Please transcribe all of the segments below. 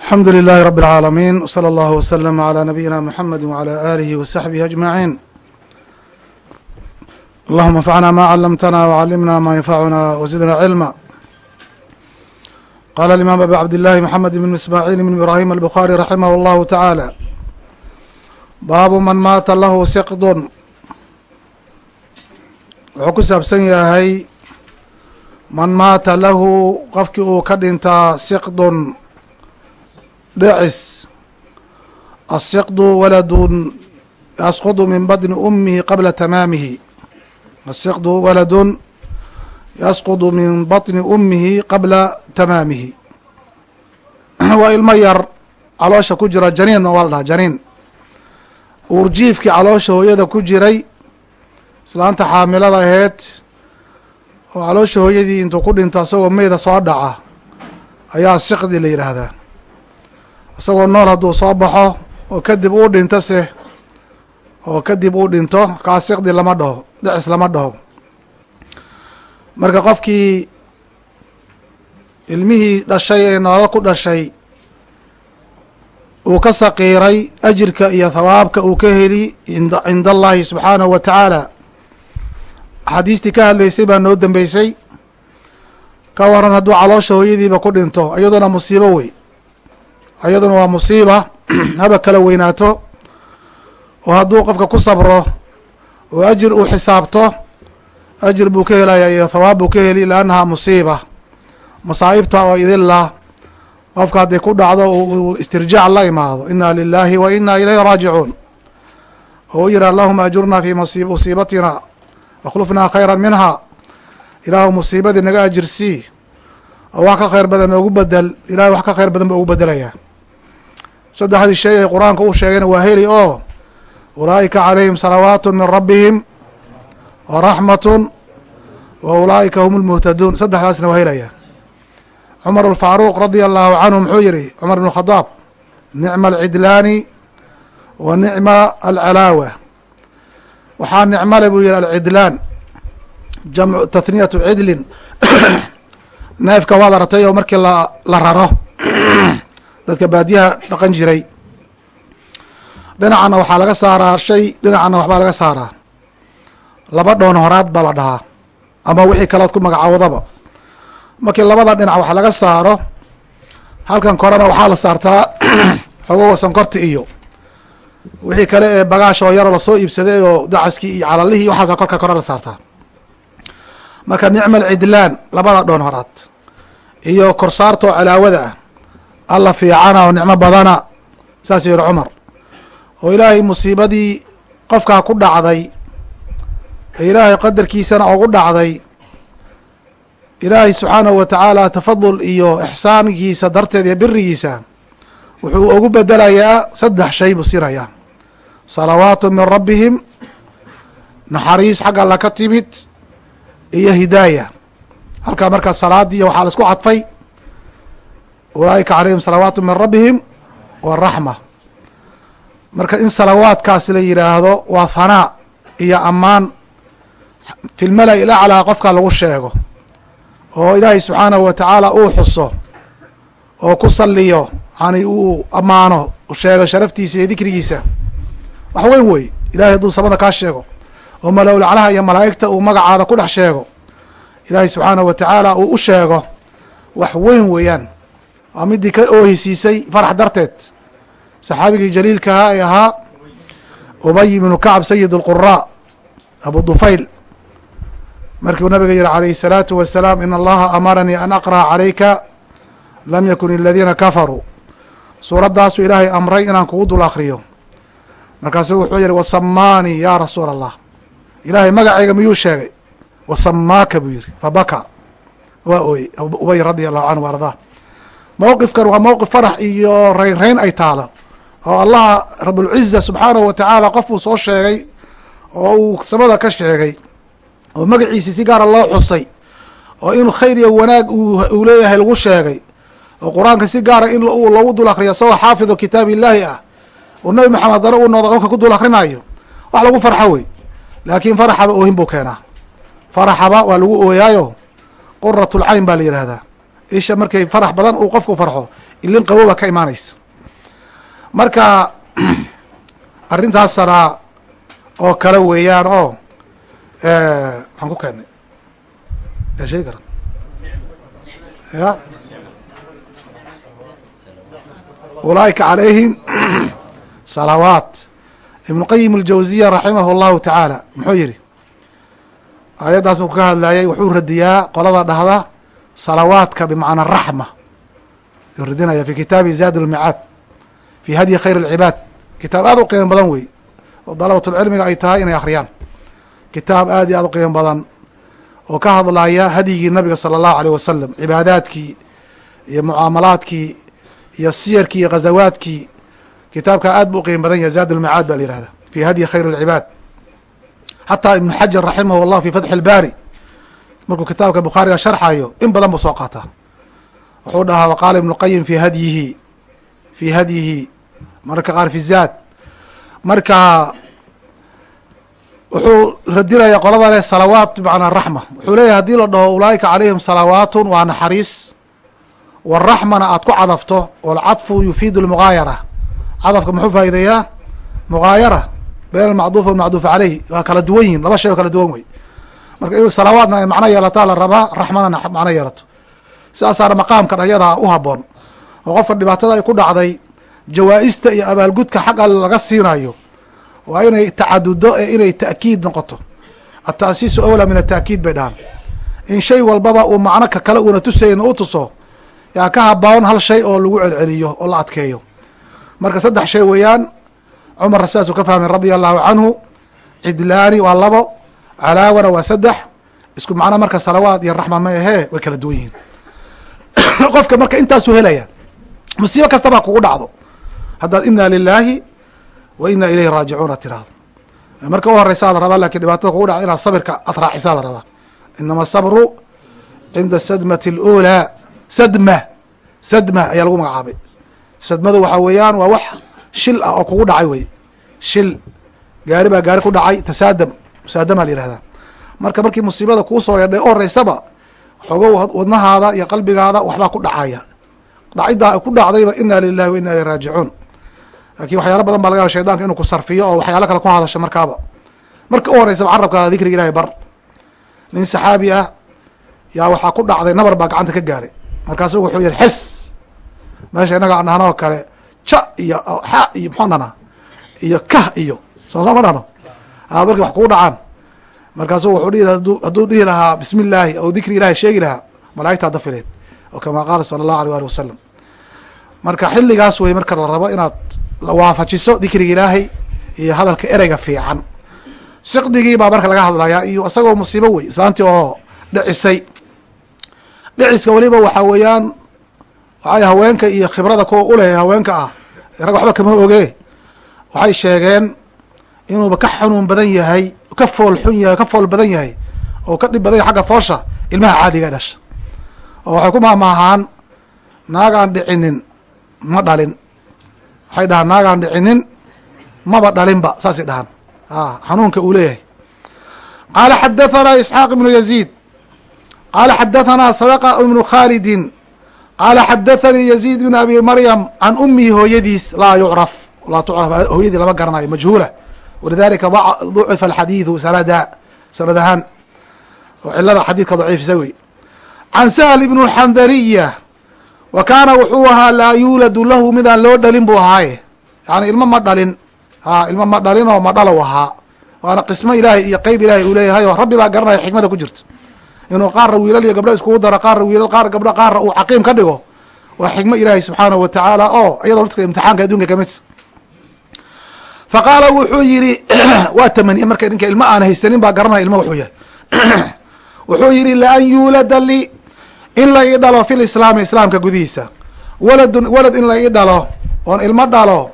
alxamdu lilahi rab اlcaalamiin wslى اllah wslm عlى nabiyina mxamedi wعlى alihi wsaxbihi ajmaciin allahuma anfacna ma calamtana wcalimna ma yanfacuna wzidna cilma qala imam abi cabdillahi mxamed bn ismaaciil bn ibrahim albukhari raximah اllahu taعaalى baabu man maata lahu siqdun wuxuu ku saabsan yahay man maata lahu qofkii uu ka dhintaa siqdun dhicis asiqdu waladun yasqudu min badni umihi qabla tamaamihi. Asiqdu waladun yasqudu min baطni umihi qabla tamaamihi. Waa ilmo yar caloosha ku jira janiin waa la dhaha janiin uurjiifkii caloosha hooyada ku jiray islaanta xaamilada aheyd oo caloosha hooyadii intuu ku dhinto isagoo meyda soo dhaca ayaa siqdi la yidhaahdaa isagoo nool hadduu soo baxo oo kadib uu dhinto se oo kadib uu dhinto kaa siqdi lama dhaho dhicis lama dhaho. Marka qofkii ilmihii dhashay ee noolo ku dhashay uu ka saqiiray ajirka iyo thawaabka uu ka heli cinda allahi subxaanahu wa tacaala. Axaadiistii ka hadlaysay baa noo dambeysay ka waran hadduu caloosha hooyadiiba ku dhinto iyaduna musiibo wey iyaduna waa musiiba. Haba kala weynaato. Oo hadduu qofka ku sabro oo ajir uu xisaabto ajir buu ka helaya iyo thawaab buu ka heli liannaha musiiba. Masaa'ibta oo idilla qofka hadday ku dhacdo uu istirjaac la imaado. Inna lilahi wa inna ilayhi raajicuun. Oo u yihi allahuma ajurnaa fi musiibatina wakhlufnaa khayra minha. Ilaahu musiibadii naga ajirsii oo wax ka khayr badan noogu bedel ilahay wax ka khayr badan ba ugu bedelayaa saddexdii shay ay qur'aanka u sheegeen waa heli oo ulaa'ika calayhim salawaatu min rabbihim wa raxmatun wa ulaa'ika hum lmuhtaduun saddexdaasna waa helaya cumar alfaaruuq radia allahu canhu muxuu yihi cumar bn khadaab nicma alcidlaani wa nicma alcalaawa. Waxaa nicmale buu yihi alcidlaan jamcu tathniyatu cidlin. Neefka waad aratay oo markii la raro dadka baadiyaha dhaqan jiray. Dhinacana waxaa laga saaraa shay dhinacana waxbaa laga saaraa. Laba dhoon horaad baa la dhahaa ama wixii kaleod ku magacaawdaba. Markii labada dhinac wax laga saaro halkan korena waxaa la saartaa xogoga sankorti iyo. Wixii kale ee bagaash oo yaroo la soo iibsaday oo dacaskii iyo calalihii waxaasa korka kore la saartaa. Marka nicma alcidlaan labada dhoon horaad. Iyo korsaarta oo calaawada ah alla fiicana oo nicmo badana saas yihi cumar. Oo ilaahay musiibadii qofkaa ku dhacday ilaahay qadarkiisana ugu dhacday ilaahay subxaanahu wa tacaala tafadul iyo ixsaankiisa darteed iyo birigiisa wuxuu ugu bedelayaa saddex shay buu sinayaa salawaatu min rabbihim naxariis xagga alla ka timid iyo hidaaya. Halkaa markaa salaadii waxaa la isku cadfay ulaa'ika calayhim salawaatu min rabbihim wa raxma. Marka in salawaadkaasi la yidhaahdo waa hanaa iyo ammaan fi lmala-i qofka lagu sheego oo ilaahay subxaanahu wa tacaala uu xuso oo ku saliyo yani uu ammaano sheego sharaftiisa iyo dikrigiisa. Wax weyn wey ilahay hadduu samada kaa sheego oo malowlaclaha iyo malaa'igta uu magacaada ku dhex sheego ilaahay subxaanahu wa tacaala uu u sheego wax weyn weeyaan waa midii ka oohisiisay farax darteed saxaabigii jaliilkahaa ee ahaa ubay ibnu kacb sayid اlquraa abu dufayl markiu nabiga yihi calayhi الsalaatu wasalaam in allaha amaranii an aqra'a calayka lam yakun iladiina kafaruu suuraddaasuu ilaahay amray inaan kugu dul akriyo markaasuu wuxuu yihi wasamaanii ya rasuula allah ilaahay magacayga miyuu sheegay wasamaaka buu yihi fabaka waa ooyey ubay radia allahu canhu ardaa mowqifkan waa mowqif farax iyo rayn rayn ay taalo oo allaha rabulciza subxaanahu wa tacaala qof buu soo sheegay oo uu samada ka sheegay oo magaciisi si gaara loo xusay oo in khayr iyo wanaag uu leeyahay lagu sheegay oo qur'aanka si gaara in loogu dul akriyo isagoo xaafido kitaab illaahi ah oo nabi maxamed dana uu noqdo qofka ku dul akrinayo wax lagu farxo wey laakiin faraxaba oohin buu keenaa faraxaba waa lagu ooyaayo quratulcayn baa la yidhaahdaa isha markay farax badan uu qofku farxo ilin qaboba ka imaanaysa. Marka arrintaasana oo kale weeyaan oo maxaan ku keenay. Yaa sheegi kara ya ulaaika calayhim salawaat. Ibnu qayim aljawziya raximah اllahu tacaala muxuu yihi aayaddaas buu ka hadlayay wuxuu radiyaa qolada dhahda salawaadka bimacna raxma yuu radinaya fi kitaabi zaad lmicaad fi hadyi khayr اlcibaad kitaab aad u qiimo badan wey oo dalabatulcilmiga ay tahay inay akhriyaan kitaab aad iyo aad u qiimo badan oo ka hadlaya hadyigii nabiga salى اllahu alيyh wasalam cibaadaadkii iyo mucaamalaadkii iyo siyarkii iyo ghazawaadkii kitaabka aad bu u qiimo badan yahay zaad lmicaad ba la yihahda fi hadyi khayr اlcibaad xataa ibnu xajar raximah اllah fi fatxi اlbaari markuu kitaabka bukhaariga sharxayo in badan buu soo qaataa. Wuxuu dhahaa waqaala ibnu qayim fi hadyihi fi hadyihi mararka qaar fi zaad. Marka wuxuu radinaya qolada leh salawaat bimacnaa raxma. Wuxuu leeyahy haddii la dhaho ulaaika calayhim salawaatun waa naxariis. Waraxmana aad ku cadafto walcadfu yufiidu lmugaayara. Cadafka muxuu faa'ideeyaa mugaayara. Been almacduuf walmacduuf caleyhi waa kala duwan yihiin laba shay oo kala duwan wey marka in salawaadna ay macno yeelataa la rabaa raxmana macno yeelato. Sidaasaana maqaamkan ayadaa u haboon oo qofka dhibaatada ay ku dhacday jawaa-ista iyo abaalgudka xag alle laga siinayo waa inay tacadudo ee inay ta'kiid noqoto. Ataasiisu awlaa min ata'kiid bay dhahaan. In shay walbaba uu macno ka kale uuna tusayn u tuso yaa ka haboon hal shay oo lagu celceliyo oo la adkeeyo. Marka saddex shay weeyaan cumarna sidaasuu ka fahmay radia allahu canhu cidlaani waa labo calaawana waa saddex. Isku macno marka salawaad iyo raxma ma ahee way kala duwan yihiin. Qofka marka intaasuu helaya musiibo kastaba kugu dhacdo. Haddaad ina lilaahi wa ina ilayhi raajicuun ad tiraahdo. Marka u horeysaa la rabaa laakiin dhibaatada kugu dhacdo inaad sabirka ad raacisaa la rabaa. Inama sabru cinda sadmati اlأulaa sadma sadma ayaa lagu magacaabay. Sadmadu waxaa weeyaan waa wax shil ah oo kugu dhacay wey shil gaari baa gaari ku dhacay tasaadam musaadama la yihahdaa marka markii musiibada kuu soo yadhay u horeysaba xoogo wadnahaada iyo qalbigaada waxbaa ku dhacaya dhaciddaa ku dhacdayba ina lilahi wa ina raajicuun. Laakiin waxyaalo badan baa laga yaba shaydanka inuu ku sarfiyo oo waxyaalo kale ku hadasho markaaba. Marka u horeysaba carabkaada dikriga ilahay bar. Nin saxaabi ah yaa waxaa ku dhacday nabar baa gacanta ka gaaray. Markaasu wuxuu yihi xes meesha inaga aan dhahno oo kale ja iyo xa iyo maxaan dhahnaa iyo kah iyo soo soo ma dhahno a markii wax kugu dhacaan. Markaasu wuxuu hadduu dhihi lahaa bismi illaahi ou dikri ilahi sheegi lahaa malaa'igtaa dafileed oo kamaa qaala sala allahu alيh ali wasalam marka xilligaas wey marka la rabo inaad waafajiso dikriga ilaahay iyo hadalka ereyga fiican. Siqdigii baa marka laga hadlayaa iyo isagoo musiibo wey islaantii oo dhicisay dhiciska weliba waxaa weeyaan waxay haweenka iyo khibrada kuwa uleh haweenka ah rag waxba kama oge. Waxay sheegeen inuuba ka xanuun badan yahay ka fool xun yahay ka fool badan yahay oo ka dhib badan yahay xagga foosha ilmaha caadiga dhasha. Oo waxay ku maamaahaan naagaan dhicinin ma dhalin. Waxay dhahaan naagaan dhicinin maba dhalinba saasay dhahaan. Xanuunka uu leeyahay. Qaala xadathana isxaaq ibnu yaziid. Qaala xadathana sadaqa ibnu khalidin qaala xadathanii yaziid bn abi maryam can umihi hooyadiis laa yucraf. Laa tucraf hooyadii lama garanayo majhuula walidalika ducifa alxadiidu sanada sanad ahaan oo cilada xadiidka daciifisa wey can sahl ibn xandariya wa kaana wuxuu ahaa laa yuuladu lahu midaan loo dhalin buu ahaaye yani ilmo ma dhalin ha ilmo ma dhalin oo ma dhalow ahaa waana qismo ilaahay iyo qeyb ilahay uu leeyahay oo rabbi baa garanaya xikmada ku jirta inuu qaarna wiilal iyo gabdho iskugu daro qaarna wiilal qaar gabdho qaarna uu caqiim ka dhigo waa xikmo ilaahay subxaanahu wa tacaala oo iyadoo dadka imtixaanka adduunka ka mid fa qaala wuxuu yihi waa tamaniye marka ninka ilmo aan haysanin baa garanaya ilmo wuxuu yahay. Wuxuu yihi laan yuulada li in la ii dhalo fi lislaami islaamka gudihiisa. Waladun walad in la ii dhalo oon ilmo dhalo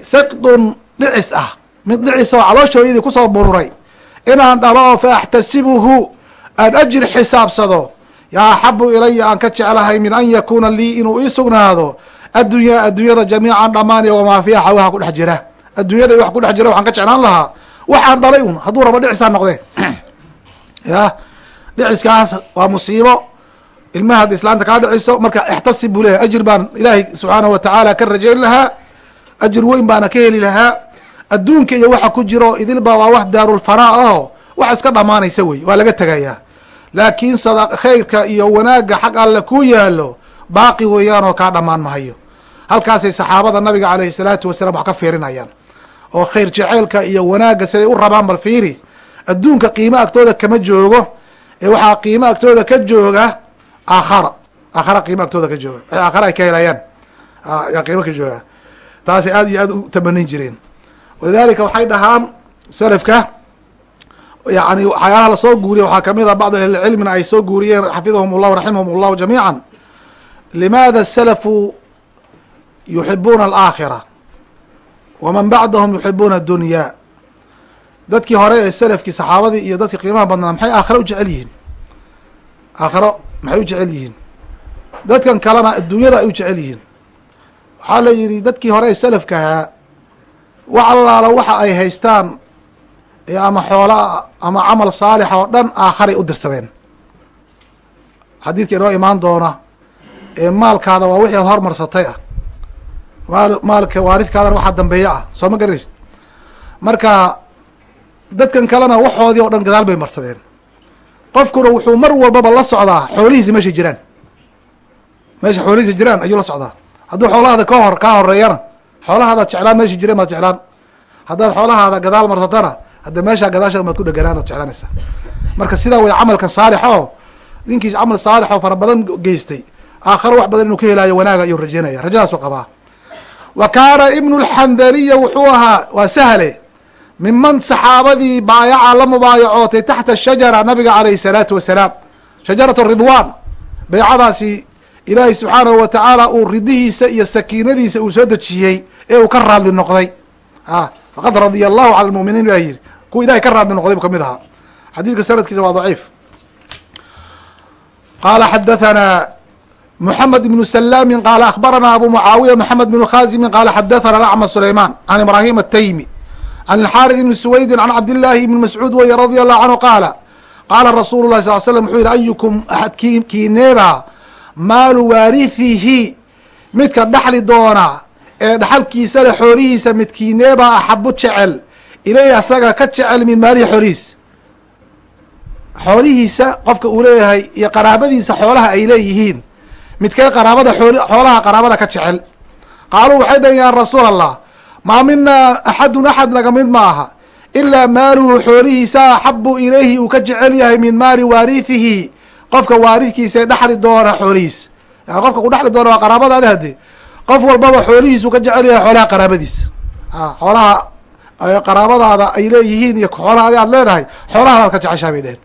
saqdun dhicis ah. Mid dhicis oo calooshooyadii ku soo bururay inaan dhalo fa axtasibuhu aan ajri xisaabsado. Yaa axabu ilaya aan ka jeclahay min an yakuuna lii inuu ii sugnaado. Addunyaa addunyada jamiican dhammaan iyo wamaa fiiha waxa ku dhex jira adduunyada wax ku dhex jira waxaan ka jeclaan lahaa. Waxaan dhalay un hadduu rabo dhicisaa noqdee. Ya dhiciskaas waa musiibo. Ilmaha haddi islaanta kaa dhiciso marka ixtasib buu leeyahay ajir baan ilaahay subxaanahu watacaala ka rajayn lahaa. Ajir weyn baana ka heli lahaa. Adduunka iyo waxa ku jiro idilba waa wax daarulfanaa aho wax iska dhamaanaysa wey waa laga tegayaa laakiin sada khayrka iyo wanaagga xag alle ku yaalo baaqi weeyaan oo kaa dhamaan mahayo halkaasay saxaabada nabiga caleyhi salaatu wasalaam wax ka fiirinayaan oo khayr jeceelka iyo wanaagga siday u rabaan bal fiiri adduunka qiimo agtooda kama joogo ee waxaa qiimo agtooda ka jooga aakhara aakhara qiimo agtooda ka jooga aakhara ay ka helayaan yaa qiimo ka jooga. Taasay aad iyo aad u tamanin jireen. Walidalika waxay dhahaan selafka yani waxyaalaha la soo guuriye waxaa ka mid a bacdu ahlicilmina ay soo guuriyeen xafidahum llahu raximahum llahu jamiica limaada salafu yuxibuuna alaakhira waman bacdahum yuxibuuna addunya. Dadkii hore ee selafkii saxaabadii iyo dadkii qiimaha badnaa maxay aakhiro u jecel yihiin? Aakhiro maxay u jecel yihiin? Dadkan kalena adduunyada ay u jecel yihiin. Waxaa la yidhi dadkii hore ee selafka ahaa wax allaala waxa ay haystaan ama xoolaa ama camal saalixa oo dhan aakharay u dirsadeen. Xadiidka inoo imaan doona ee maalkaada waa wixii ad hormarsatay ah maalka waaridkaadana waxaa dambeeya ah. Soo ma garanaysid marka dadkan kalena waxoodii oo dhan gadaal bay marsadeen. Qofkuna wuxuu mar walbaba la socdaa xoolihiisi meeshay jiraan. Meesha xoolihiisi jiraan ayuu la socdaa. Hadduu xoolahaada ka hor kaa horeeyana xoolahaadaad jeclaan meesha jireen baad jeclaan. Haddaad xoolahaada gadaal marsatana hadda meeshaa gadaasheeda maad ku dheganaan ood jeclanaysaa marka sidaa way camalkan saalix oo ninkiis camal saalix oo fara badan geystay. Aakharo wax badan inuu ka helaayo wanaaga ayuu rajeynaya rajadaasuu qabaa wa kaana ibnu lxandaliya wuxuu ahaa waa sahle miman saxaabadii baayaca la mubaayacootay taxta shajara nabiga caleyhi salaatu wasalaam shajarat ridwan baycadaasi ilaahay subxaanahu wa tacaala uu ridihiisa iyo sakiinadiisa uu soo dejiyey ee uu ka raadli noqday. Faqad radia allahu cala lmuminiin baa yidhi kuwa ilahay ka raadli noqday buu ka mid ahaa. Xadiidka sanadkiisa waa daciif. Qaala xadathana mحamed بن سlاmi qala akhbarana abu mucaawiya mحamed بن khazimi qala xadathana acma sulayman can ibrahim الtaymi can الxاrث بn سwaydi can cabdالlahi بn mascuud weye radي الlahu canhu qaala qaala rasuulu lahi sal slm wuxuu yihi ayukum axad kiineeba maalu waarihihi midka dhaxli doona ee dhaxalkiisa le xoolihiisa midkiineeba axabu jecel ilay asaga ka jecel min maalihi xoolihiisa xoolihiisa qofka uu leeyahay iyo qaraabadiisa xoolaha ay leeyihiin midkee qaraabada xoolaha qaraabada ka jecel. Qaaluu waxay dhahen ya rasuul allah maa minaa axadun axad naga mid ma aha ilaa maaluhu xoolihiisa axabu ilayhi uu ka jecel yahay min maali waarihihi qofka waaridkiisa dhaxli doona xoolihiisa yani qofka ku dhexli doona waa qaraabadaadi hade qof walbaba xoolihiisuu ka jecel yahay xoolaha qaraabadiisa xoolaha qaraabadaada ay leeyihiin iyo xoolaha aad leedahay xoolahadaad ka jeceshaa bay dheheen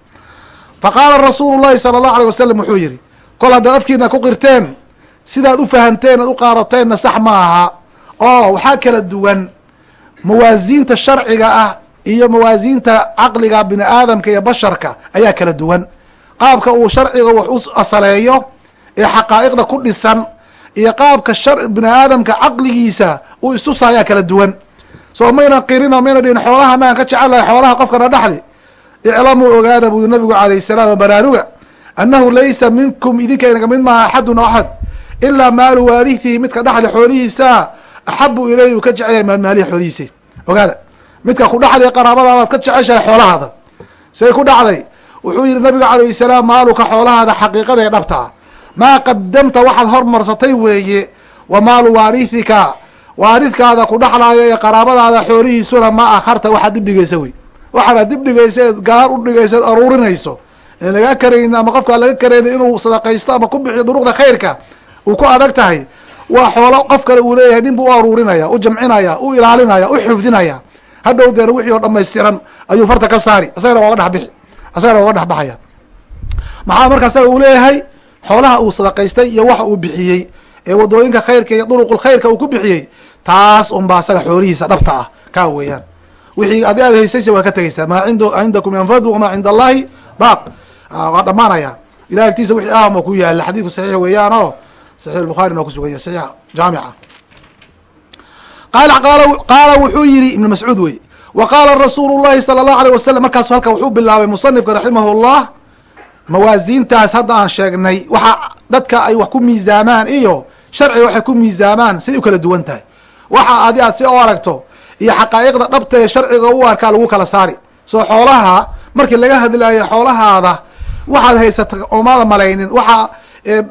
fa qaala rasuulu llahi sala allahu aleyh wasalam wuxuu yihi kol haddaad afkiina ku qirteen sidaad u fahamteen ad u qaadateenna sax ma aha. Oo waxaa kala duwan mawaasiinta sharciga ah iyo mawaasiinta caqliga bini aadamka iyo basharka ayaa kala duwan. Qaabka uu sharciga wax u asaleeyo ee xaqaa'iqda ku dhisan iyo qaabka bini aadamka caqligiisa uu istusa ayaa kala duwan. Soo mayna qirino mayna dhihin xoolaha anagan ka jecelahay xoolaha qofkana dhaxli iclamuu ogaada buu nabigu alayh salaam baraaruga annahu laysa minkum idinka inaga mid maaha axadun axad ilaa maalu waarihihi midka dhaxli xoolihiisa axabu ilayhi uu ka jecel maalmaalihi xoolihiisa. Ogaada midka ku dhaxli qaraabadaadaad ka jeceshahay xoolahaada say ku dhacday wuxuu yihi nabigu alayh salaam maaluka xoolahaada xaqiiqada ee dhabta ah maa qadamta waxaad hormarsatay weeye wa maalu waarithika waaridkaada ku dhaxlaayo ee qaraabadaada xoolihiisuna ma akharta waxaad dib dhigaysa wey. Waxaanaad dib dhigaysa eed gaar u dhigaysa aruurinayso. in laga karayn ama qofkaa laga karayna inuu sadaqaysto ama ku bixiyo duruqda khayrka uu ku adag tahay waa xoolo qof kale uu leeyahay nin buu u aruurinaya u jamcinaya u ilaalinaya u xifdinaya. Hadhow deena wixii oo dhamaystiran ayuu farta ka saari asagana waa ga dhexbixi asagana waa ga dhexbaxaya maxaa marka asaga uu leeyahay? Xoolaha uu sadaqaystay iyo waxa uu bixiyey ee waddooyinka khayrka iyo duruqul khayrka uu ku bixiyey taas unba asaga xoolihiisa dhabta ah kaa weeyaan. Wixii adi aad haysaysa waa ka tegeysaa maa ind cindakum yanfadu wamaa cinda allahi baaq waa dhamaanaya ilahi agtiisa wixii ahma ku yaalla xadiidku saxiix weeyaan oo saxiix bukhaarina waa kusugan yahy saxiix jaamica. Qaala qaala wuxuu yihi ibn mascuud wey wa qaala rasuulu llahi sala allahu alيh wasalam markaasu halka wuxuu bilaabay musanifka raximah llah mawaasiintaas hadda aan sheegnay waxa dadka ay wax ku miisaamaan iyo sharciga waxay ku miisaamaan siday u kala duwan tahay. Waxa adi aad si u aragto iyo xaqaa'iqda dhabta ee sharciga u arkaa lagu kala saari. Soo xoolaha markii laga hadlaayo xoolahaada waxaad haysata omaada malaynin. Waxa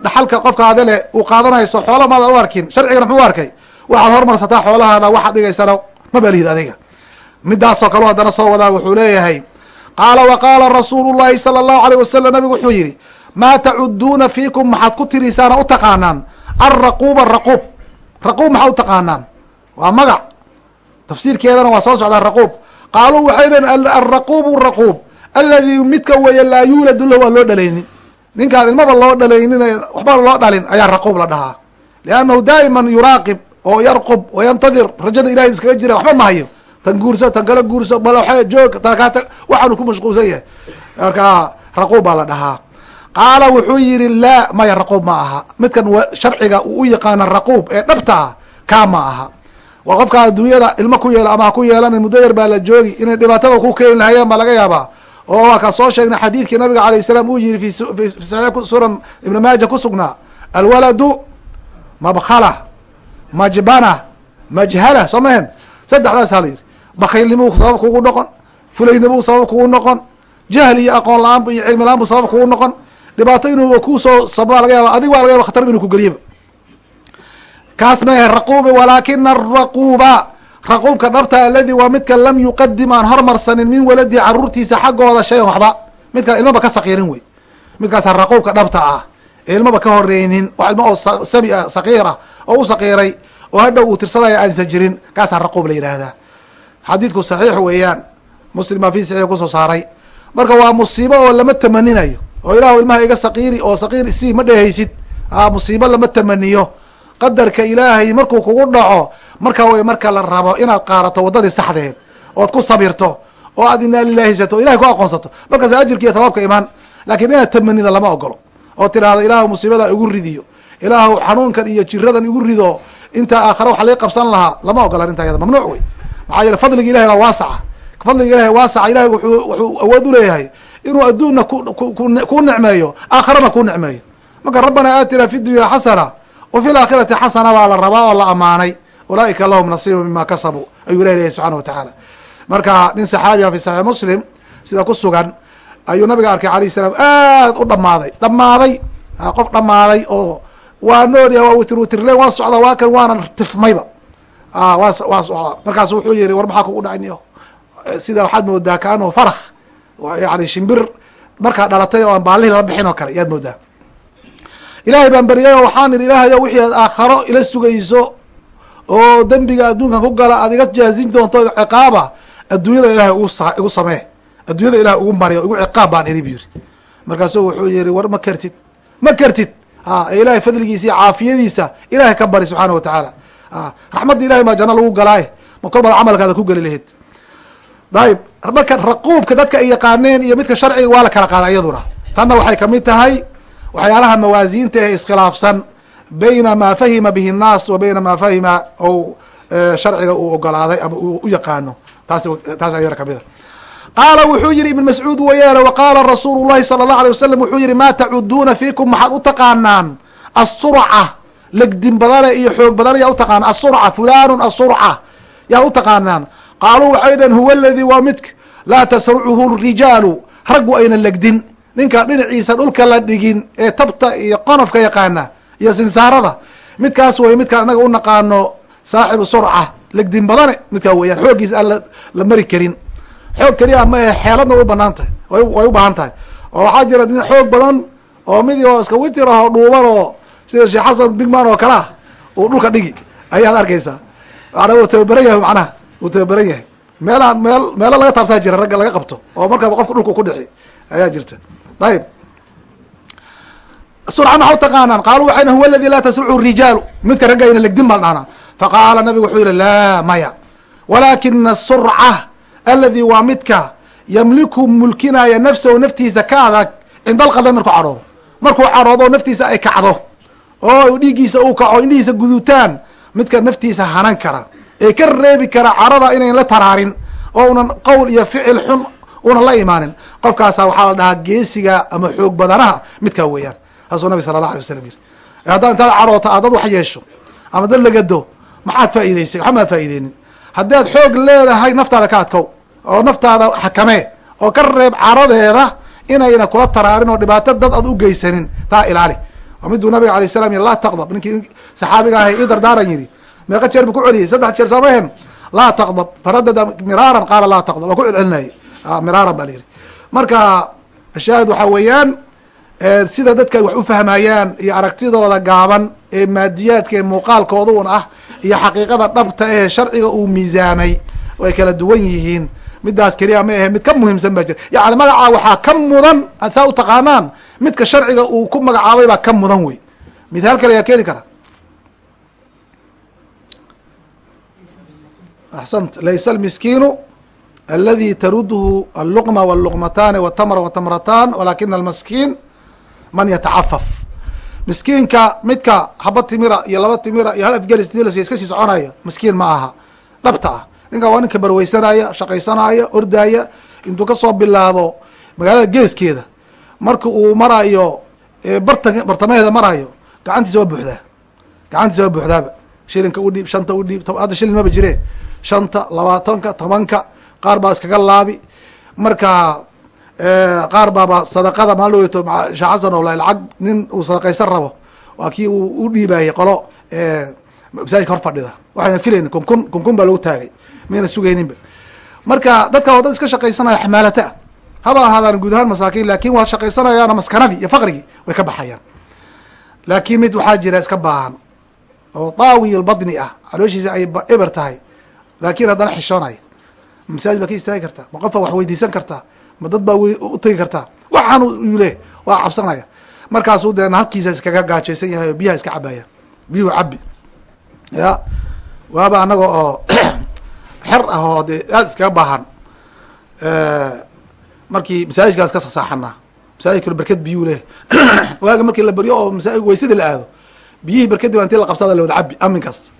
dhaxalka qofkaada leh uu qaadanayso xoola maada u arkin. Sharcigana muxuu arkay? Waxaad hormarsataa xoolahaada waxaad dhigaysana ma balihid adiga. Midaasoo kaleo haddana soo wadaa wuxuu leeyahay qaala wa qaala rasuulu llahi sala allahu aleyh wasalam nabigu wuxuu yidhi maa tacuduuna fiikum maxaad ku tirisaana u taqaanaan? Alraquuba raquub raquub maxaa u taqaanaan? Waa magac. Tafsiirkeedana waa soo socdaa raquub. Qaaluu waxay dhaheen alraquubu raquub alladii midka weeye laa yuuladu lahu aan loo dhalaynin. Ninkaan ilmaba loo dhalaynin waxba loo dhalin ayaa raquub la dhahaa. Liannahu daa'iman yuraaqib oo yarqub oo yantadir rajada ilahay iskaga jira waxba ma hayo. Tan guurso tan kala guurso bal joog waxaanu ku mashquulsan yahay. Marka raquub baa la dhahaa. Qaala wuxuu yihi laa maya raquub ma aha. Midkan sharciga uu u yaqaana raquub ee dhabta ah kaa ma aha. Waa qofka adduunyada ilmo ku yeela ama ha ku yeelanin muddo yar baa la joogi inay dhibaatada ku keeni lahayeen baa laga yaabaa oo waa kaa soo sheegnay xadiidkii nabiga alayh salaam uu yihi sunan ibn maaja ku sugnaa alwaladu mabkhala majbana majhala soo mahen saddexdaas hala yidhi bakiilnimuu sabab kugu noqon fulaynimuu sabab kugu noqon jahli iyo aqoon la'aanbu iyo cilmi la'aan bu sabab kugu noqon. Dhibaato inuu ku soo sababa laga yaaba adig waa laga yaba khatar inuu ku geliyaba kaas maahe raquubi walaakina araquuba raquubka dhabta aladi waa midka lam yuqadim aan hormarsanin min waladihi caruurtiisa xaggooda shayan waxba. Midkaan ilmaba ka sakiirin wey. Midkaasa raquubka dhabta ah ee ilmaba ka horeynin wax ilmo oo sabi ah sakiir ah oo u sakiiray oo hadhow uu tirsanaya aansan jirin kaasaa raquub la yidhaahdaa xadiidku saxiix weeyaan. Muslim baa fi saxiix ku soo saaray. Marka waa musiibo oo lama tamaninayo. Oo ilaahu ilmaha iga sakiiri oo sakiir isii ma dhehaysid. Musiibo lama tamaniyo qadarka ilaahay markuu kugu dhaco marka way marka la rabo inaad qaarato waddadii saxdeed ood ku sabirto oo aad inaa lilaahisato ilahay ku aqoonsato. Markaas ajirkiiyo tabaabka imaan lakiin inaad tamanida lama ogolo oo tidhaahdo ilaahu musiibada igu ridiyo. Ilaahu xanuunkan iyo jiradan igu rido. Inta aakhare waxa laga qabsan lahaa lama ogola arrinta yada mamnuuc wey maxaa yeele fadliga ilahay waa waasaca. Fadliga ilahay waasaca. Ilahay wuxuu awood uleeyahay inuu adduunna ku nicmeeyo aakharana ku nicmeeyo marka rabbana aatina fi dunya xasana wa fi laakhirati xasana baa la rabaa oo la amaanay ulaaika lahum nasiibu mima kasabuu ayuu ilahi leyahy subxana wa tacaala. Marka nin saxaabiga fi saxiix muslim sida ku sugan ayuu nabiga arkay alayh salaam aad u dhamaaday dhamaaday qof dhamaaday oo waa noolya waa witir witirle waa socda waa kan waana tifmayba. Waa waa socda. Markaasu wuxuu yihi war maxaa kugu dhacniyo sida waxaad moodaa kaano farak yani shimbir markaa dhalatay oo aan baalihi lala bixin oo kale yaad moodaa ilaahay baan baryay oo waxaan idhi ilaahayo wixii aad aakharo ila sugayso oo dembiga adduunkan ku gala aad iga jaazin doonto ciqaaba adduunyada ilahay igu samee. Adduunyada ilahay ugu maryo igu ciqaab baan idhi bu yiri markaasu wuxuu yihi war ma kartid ma kartid. A ilahay fadligiisa iyo caafiyadiisa ilahay ka bari subxaana wa tacaala. Raxmadda ilahay baa janno lagu galaaye ma kol baad camalkaada ku geli lahayd dayib marka raquubka dadka ay yaqaaneen iyo midka sharciga waa la kala qaada iyaduna. Tanna waxay ka mid tahay waxyaalaha mawaasiinta ee iskhilaafsan bayna maa fahima bihi الnaas wa bayna maa fahima ou sharciga uu ogolaaday ama uu u yaqaano taas taas ayana kamid a qaala wuxuu yihi ibn mascuud weyaane wa qaala rasuulu llahi salى الlahu alيه wasalam wuxuu yihi maa tacuduuna fiikum maxaad u taqaanaan asurca legdin badane iyo xoog badan yaa utaqaana asurca fulanu asurca yaa u taqaanaan qaaluu waxay dhaheen huwa aladi waa midka laa tasruchu rijaalu raggu ayna legdin ninka dhinaciisa dhulka la dhigin ee tabta iyo qonofka yaqaana iyo sinsaarada midkaas wey midkaan anaga u naqaano saaxibu surca legdin badane midkaa weeyaan xooggiisa aan la mari karin. Xoog keliya ma ahe xeeladna way u bannaan tahay way u baahan tahay. Oo waxaa jira nin xoog badan oo mid oo iska witir ahoo dhuuban oo sida sheekh xasan bigman oo kale ah uu dhulka dhigi. Ayaad arkaysaa. Ana uu tababaran yahay macnaha uu tababaran yahay. Meelaha meel meelo laga taabtaa jira ragga laga qabto oo markaaba qofka dhulka ku dhici ayaa jirta ayib surca maxaa u taqaanaan qaaluu waxay huwa aladi laa tasruchu rijaalu midka ragga ayna legdin baan dhahnaa faqaala nabigu wuxuu yihi laa maya walaakina asurca aladi waa midka yamliku mulkinaya nafsahu naftiisa ka adag cinda alqada markuu cadhoodo markuu cadhoodo naftiisa ay kacdo oo dhiiggiisa uu kaco indhihiisa gudutaan midka naftiisa hanan kara ee ka reebi kara carada inayn la taraarin oo unan qowl iyo ficil xun una la imaanin. Qofkaasa waxaa la dhahaa geesiga ama xoog badanaha midkaa weeyaan. Saasuu nabi sala allah alay wasalam yiri haddaad intaad caroota aad dad wax yeesho ama dad lagado maxaad faa'iideysay waxba maad faa'iideynin haddaad xoog leedahay naftaada ka adkow oo naftaada xakamee oo ka reeb caradeeda inayna kula taraarin oo dhibaato dad ad u geysanin taa ilaali. Waa miduu nabiga alay salam yiri laa taqdab. Ninkii saxaabiga ahay ii dardaaran yiri. Meeqa jeer bu ku celiyay saddex jeer soomaheen laa taqdab. Faradada miraaran qaala laa taqdab. Waa ku celcelinayay miraaran baa la yiri marka shaahid waxaa weeyaan sida dadka wax u fahmayaan iyo aragtidooda gaaban ee maadiyaadka ee muuqaalkooda un ah iyo xaqiiqada dhabta ee sharciga uu miisaamay way kala duwan yihiin. Midaas keliya ma ahe mid ka muhiimsan baa jira. Yani magacaa waxaa ka mudan ad saa u taqaanaan midka sharciga uu ku magacaabay baa ka mudan wey. Mithaal kale ayaa keeni kara. Axsant laysa almiskiinu aladi tarudhu alluqma wاlluqmataani wtamra wtamratan walakina almaskiin man yatacafaf miskiinka midka haba timira iyo laba timira iyo hal afgelis iska sii soconaya miskiin ma aha dhabta ah ninkan waa ninka barweysanaya shaqaysanaya ordaaya intuu ka soo bilaabo magaalada geeskeeda marka uu marayo barta bartamaheeda marayo gacantiisa waa buuxdaa gacantiisa waa buuxdaaba shilinka udhiib shanta udhiib hadda shilin maba jire shanta labaatanka tobanka qaar baa iskaga laabi. Marka qaar baaba sadaqada maalin weyto shee xasan oo lacag nin uu sadaqaysan rabo waa kii uu u dhiibayay qolo masaajidka hor fadhida. Waxayna filaynin kun kun kun kun baa lagu taagay. Mayna sugayninba. Marka dadka waa dad iska shaqaysanaya xamaalata. Ah haba ahaadaan guud ahaan masaakiin laakin waa shaqaysanayaana maskanadii iyo faqrigii way ka baxayaan. Laakiin mid waxaa jira iska baahan oo daawi badni ah. Calooshiisa ay eber tahay. Laakin haddana xishoonaya masaajid baa ka istaagi kartaa ma qof baa wax weydiisan kartaa ma dad baa u tegi kartaa waxaan yule waa cabsanaya. Markaasuu dee halkiisa iskaga gaajaysan yahay oo biyaha iska cabaya biyuhu cabi ya waaba anaga oo xer ah oo dee aada iskaga baahan. Markii masaajidkaas ka sasaaxanaa masaajidkuna berked biyuu leh. Waaga markii la beryo oo masaa weysadii la aado biyihii berkedi baa intii la qabsada la wada cabi aminkaas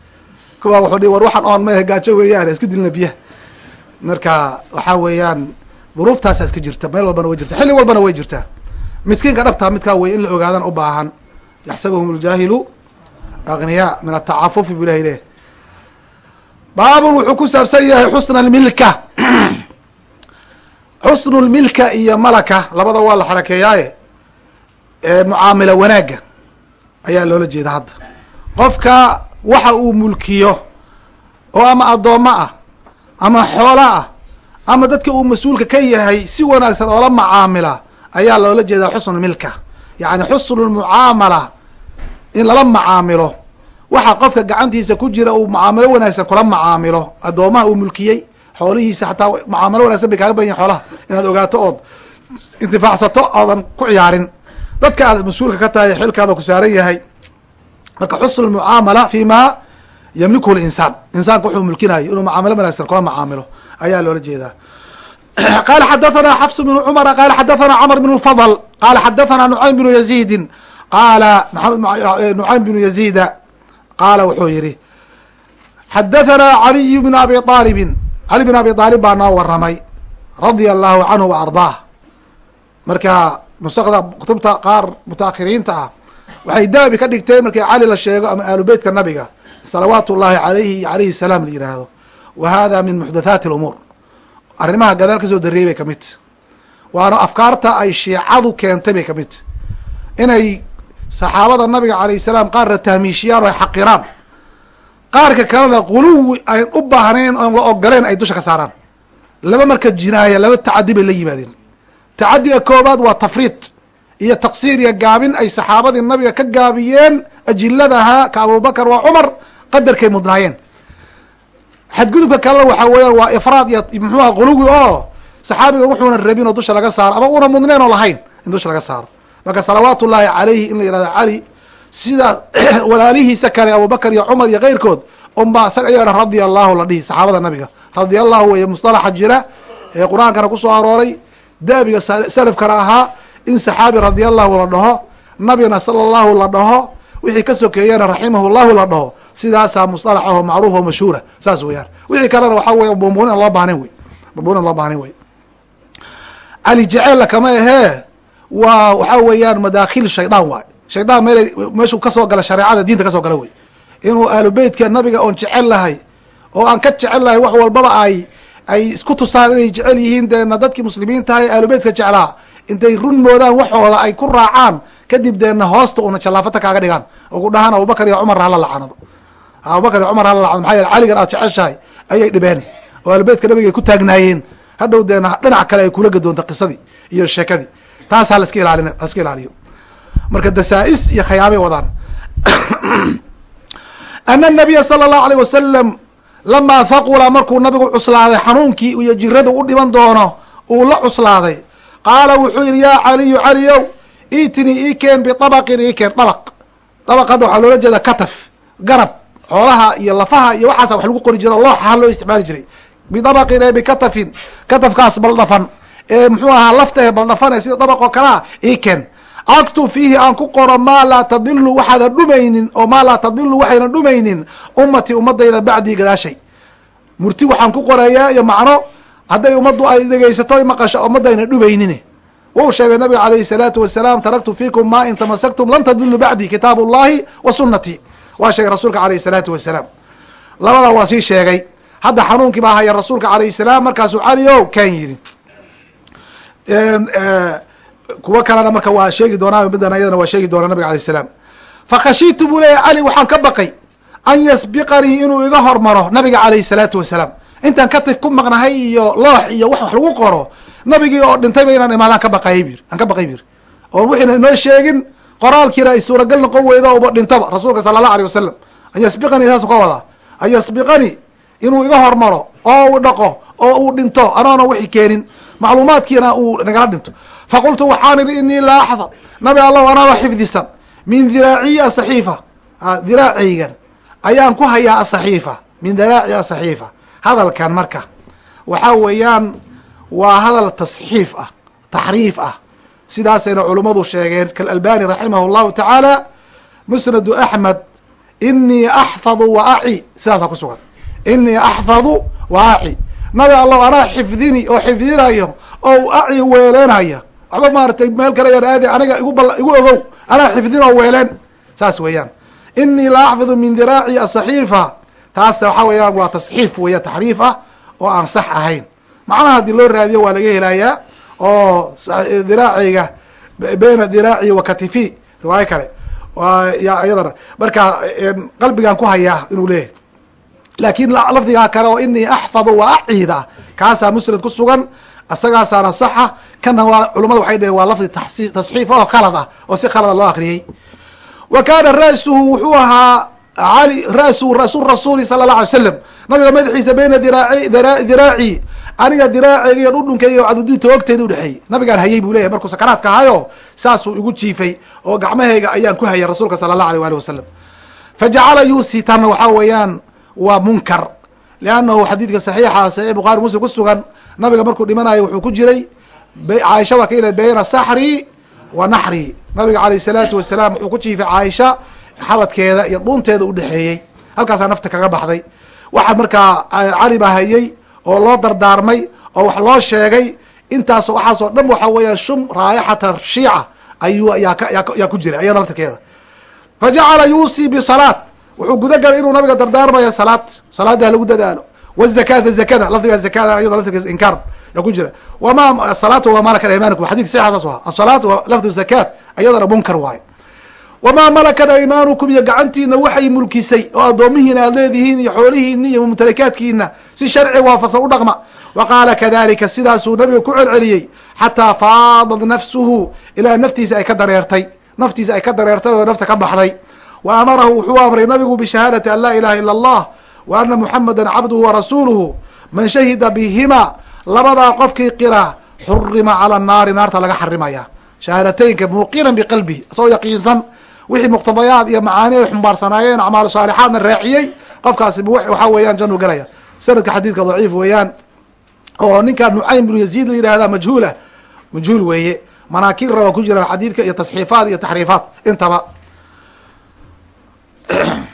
kuwaa wuxuu dhi war waxaan oon ma gaajo weeyaan isku dilna biyaha marka waxaa weeyaan duruuftaasa iska jirta meel walbana way jirta xilli walbana way jirtaa miskiinka dhabtaa midkaa wey in la ogaadan u baahan. Yaxsabuhum اljaahilu agniyaa min atacafufi bu ilahay leh baabun wuxuu ku saabsan yahay xusna lmilka xusnu lmilka iyo malaka labada waa la xarakeeyaaye mucaamila wanaagga ayaa loola jeeda hadda. Qofka waxa uu mulkiyo oo ama addoommo ah ama xoolo ah ama dadka uu mas'uulka ka yahay si wanaagsan oola macaamila ayaa loola jeedaa xusnu milka. Yacni xusnu lmucaamala in lala macaamilo. Waxa qofka gacantiisa ku jira uu mucaamilo wanaagsan kula macaamilo. Addoomaha uu mulkiyey xoolihiisa xataa mucaamalo wanagsan bay kaaga ban yahin xoolaha. Inaad ogaato ood intifaacsato oodan ku ciyaarin. Dadka aad mas'uulka ka tahay xilkaada ku saaran yahay. Marka xusnu lmucaamala fi ma ymlikhu linsaan insaanka wuxuu mulkinayo inuu mucaamilo wanaagsan kula macaamilo. Ayaa loola jeedaa. Qala xadathana xafs bn cumara qala xadathana cmr bn lfadl qala xadathana nucaym bnu yaziidin qaala nucaym bnu yaziida qaala wuxuu yihi xadathana caliy bn abi aalibin cali bn abi aalib baa noo waramay radia allahu canhu wa ardaah. Marka nusakda kutubta qaar mutaahiriinta ah waxay daabi ka dhigteen markii cali la sheego ama aalu nabiga salawaat ullahi alayhi iyo alayhi salaam la yihahdo wa hada min muxdathaati lumuur arrimaha gadaal ka soo dariyey bay ka mid waana afkaarta ay shiicadu keentay bay ka mid inay saxaabada nabiga alayh salaam qaarna tahmiishiyaan oo ay xaqiraan. Qaarka kalena quluwi ayn u baahnayn oon la ogoleen ay dusha ka saaraan. Laba marka jinaaya laba tacadi bay la yimaadeen. Tacadiga koobaad waa tafriid iyo taqsiir iyo gaabin ay saxaabadii nabiga ka gaabiyeen ajiladaha ka abubakar waa cumar qadarkay mudnaayeen. Xadgudubka kalena waxaa weeyaan waa ifraad iyo muxuuha quluwi oo saxaabiga wuxuuna rabin oo dusha laga saaro ama una mudneen oo lahayn in dusha laga saaro. Marka salawaat ullaahi calayhi in la yihahdo cali sida walaalihiisa kale abubakar iyo cumar iyo keyrkood unbaa isaga iyagana radia allahu la dhihi saxaabada nabiga. Radia allahu weeye musطalaxa jira ee qur'aankana ku soo arooray daabiga salafkana ahaa in saxaabi radia allahu la dhaho nabigana sala allahu la dhaho wixii ka sokeeyana raximahu llahu la dhaho sidaasaa musطalaxaho macruuf oo mashhuura saas weyaan wixii kalena waxaa weya bumbunin loo baahnayn wey bumbunin loo baahnayn wey cali jeceella kama ahee waa waxaa weeyaan madaakhil shaydaan waay. Shaydaan meel meeshuu ka soo gala shareecada diinta ka soo gala wey inuu aalubeytka nabiga oon jecel lahay oo aan ka jecel lahay wax walbaba ay ay isku tusaan inay jecel yihiin deena dadkii muslimiintahay aalubeytka jeclaa. Intay run moodaan waxooda ay ku raacaan kadib deena hoosta una jallaafata kaaga dhigaan. Ku dhahaan abubakar iyo cumar hala lacanado abubakar iyo cumar hala lacnado maxaa yeele caligan aad jeceshahay ayay dhibeen. Oo aalubeytka nabiga ay ku taagnaayeen. Hadhow deena dhinac kale ay kula gadoonta qisadii iyo sheekadii. Taasaa laska ilaalin laska ilaaliyo. Marka dasaa-is iyo khayaamay wadaan. Ana nabiya sala allahu alayh wasalam lamaa thaqula markuu nabigu cuslaaday xanuunkii iyo jiradu u dhiman doono uu la cuslaaday. Qaala wuxuu yihi yaa caliyu caliyow iitinii ikeen biabaqin ikeen dabaq dabaq hadda waxaa loola jeeda kataf garab xoolaha iyo lafaha iyo waxaasa wax lagu qori jira o looxaha loo isticmaali jiray. Bidabaqin ee bikatafin katafkaas baldhafan. Ee muxuu ahaa laftahe baldhafane sida dabaq oo kalea ikeen aktub fiihi aan ku qoro maa laa tadilu waxaadan dhumaynin oo maa laa tadilu waxaynan dhumaynin ummatii ummadayda bacdii gadaashay. Murti waxaan ku qorayaa iyo macno hadday ummaddu ay dhegeysato maqasho ummadayna dhumaynin wuu sheegay nabiga alayhi salaatu wasalaam taraktu fiikum maa in tamasaktum lan tadilu bacdii kitaab ullahi wa sunatii waa sheegay rasuulka alayhi salaatu wasalaam. Labadaa waa sii sheegay. Hadda xanuunkii baa haya rasuulka alayhi salaam markaasuu cali o kan yidhi kuwo kalena marka waa sheegi doonaa midan ayadana waa sheegi doonaa nabiga alay salaam. Fakhashiitu buu leeyahy cali waxaan ka baqay an yasbiqanii inuu iga hormaro nabiga alayhi salaatu wasalaam. Intaan katif ku maqnahay iyo loox iyo wax wax lagu qoro nabigii oo dhintayba inaan imaadaan ka baqay bir aan ka baqay bir. Oo wixiina inoo sheegin qoraalkiina ay suuragal noqon weydo uba dhintaba rasuulka sala allah alيh wasalam an yasbiqanii saasu ka wadaa an yasbiqanii inuu iga hormaro oo uu dhaqo oo uu dhinto anoona wixi keenin macluumaadkiina uu nagala dhinto. Faqultu waxaan idhi inii la axfad nabi allahu anaaba xifdisan min diraaciyi asaxiifa. Diraacaygan ayaan ku hayaa asaxiifa min diraaci asaxiifa. Hadalkan marka waxaa weeyaan waa hadal tasxiif ah taxriif ah sidaasayna culummadu sheegeen. Kaalalbani raximah llahu tacaala musnadu axmed inii axfadu wa aci sidaasaa ku sugan. Inii axfadu wa aci nabi allahu anaa xifdini oo xifdinayo oo aci weelenaya waxba maaratay meel kale yar aadi aniga igu bal igu ogow. Anaa xifdin oo weeleen. Saas weeyaan. Inii la axfidu min diraaci asaxiifa taas waxaa weeyaan waa tasxiif weya taxriif ah oo aan sax ahayn. Macnaha haddii loo raadiyo waa laga helayaa oo diraacayga beyna diraaci wa riwaayo kale. Ya iyadana marka qalbigaan ku hayaa inuu leeyahy laakin lafdigaa kale oo inii axfadu wa aciida. Kaasaa musnad ku sugan isagaasaana saxa. Kana waa culamada waxay dheheen waa lafdi tasxiif oo khalad ah oo si khalada loo akriyey. Wa kaana ra'suhu wuxuu ahaa ali ra'suhu rasu rasuuli sala allah alay slam nabiga madaxiisa diraaci diraaci aniga diraaceyga iyo dhudhunkeyga iyo cadudi toogteeda udhexeeyey. Nabigaan hayay buu leyahy markuu sakaraadka ahayo saasuu igu jiifay oo gacmahayga ayaan ku hayay rasuulka sala allah alيh wali wasalam fajacala yusitanna waxaa weeyaan waa munkar. Liannahu xadiidka saxiixa saxiix bukhari muslim ku sugan nabiga markuu dhimanayo wuxuu ku jiray caaisha waa ka ila beyna saxri wa naxri. Nabiga alayh salaatu wasalaam wuxuu ku jiifay caaisha xabadkeeda iyo dhuunteeda udhexeeyey halkaasaa nafta kaga baxday. Waxaa markaa cali baa hayay oo loo dardaarmay oo wax loo sheegay intaas waxaasoo dhan waxa weeyaan shum raayaxata shiica ayuu yaa ku jiray ayada laftirkeeda. Fa jacala yuusii bisalaat wuxuu guda galay inuu nabiga dardaarmaya salaad salaada lagu dadaalo. Wazakata zakada lafdiga zakada iyado laftirkiisa inkaar yaa ku jira. Wama asalaatu waa malaka imaanikum xadidka saxixa saas asalaatu lafdu zakat ayadana munkar waaye wamaa malakat aymaanukum iyo gacantiina waxay mulkisay oo addoomihiina aad leedihiin iyo xoolihiina iyo mumtalakaadkiina si sharci waafaqsan u dhaqma wa qaala kadalika sidaasuu nabiga ku celceliyey xataa faadad nafsuhu ilaa naftiisa ay ka dareertay naftiisa ay ka dareertay oo nafta ka baxday wa amarahu wuxuu amray nabigu bishahaadati an laa ilaha ila allah wa ana muxamada cabduhu warasuuluhu man shahida bihima labadaa qofkii qira xurima cala naari naarta laga xarimaya shahaadateynka muuqinan biqalbihi isagoo yaqiinsan wixii muqtadayaad iyo macaani ay xumbaarsanaayeen acmaal saalixaadna raaciyey. Qofkaasi waxaa weeyaan janu galaya. Sanadka xadiidka daciif weeyaan. Oo ninka nucaym bnu yaziid la yihahda majhuulah majhuul weeye. Manaakirra waa ku jiraan xadiidka iyo tasxiifaat iyo taxriifaat intaba.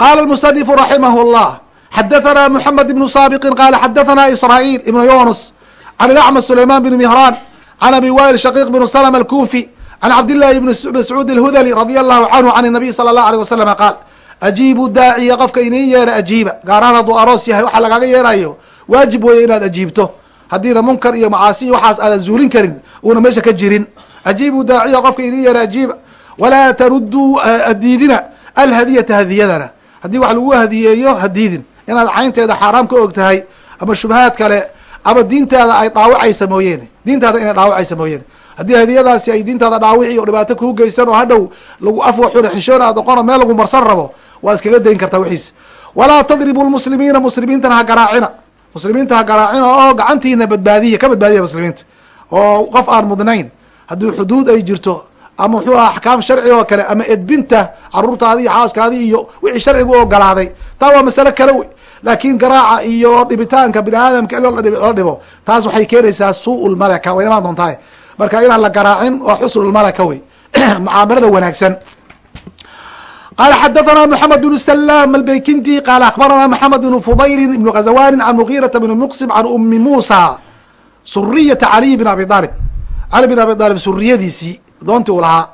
Qala musanifu raximah llah xadathana moxamed ibnu saabiqin qala xadathana israail ibnu yunus can ilacma sulayman bn mihraan can abi wail shaqiiq bn slm alkufi can cabdillahi bni mascuud alhudali radia allahu canhu can nabiy sala allah alيh waslama qaal ajiibu daaciya qofka inin yeera ajiiba gaaraan hadduu aroos yahay waxaa lagaaga yeerayo waajib weeye inaad ajiibto haddiina munkar iyo macaasi iyo waxaas aadan zuulin karin uuna meesha ka jirin ajiibu daaciya qofka inin yeera ajiiba walaa taruduu hadiidina alhadiyata hadiyadana haddii wax lagu hadiyeeyo hadiidin inaad caynteeda xaaraam ka og tahay ama shubhaad kale ama diintaada ay dhaawacaysa mooyeene diintaada inay dhaawacaysa mooyeene haddii hadiyadaasi ay diintaada dhaawici oo dhibaato kuu geysan oo hadhow lagu afwaxuna xishoon aad oqono meel lagu marsan rabo waa iskaga dayn kartaa wixiis. Walaa tadribu lmuslimiina muslimiintana ha garaacina. Muslimiinta ha garaacina oo gacantiina badbaadiya ka badbaadiya muslimiinta. Oo qof aan mudnayn haddii xuduud ay jirto ama muxuu aha axkaam sharci oo kale ama edbinta caruurtaadi iyo xaaskaadi iyo wixii sharcigu ogolaaday taa waa masale kale wey. Laakin garaaca iyo dhibitaanka bini aadamka in la dhibo taas waxay keenaysaa suu lmalaka way imaan doontahay marka inaan la garaacin waa xusnulmalaka wey. Mucaamalada wanaagsan. Qaala xadathana mxamed bn salaam albeykindi qaala akhbarana maxamed bn fudayli ibn ghazawani can mugiirata bn muqsim can umi muusa suriyata caliy bn abi aalib cali bn abi aalib suriyadiisii doontii uu lahaa.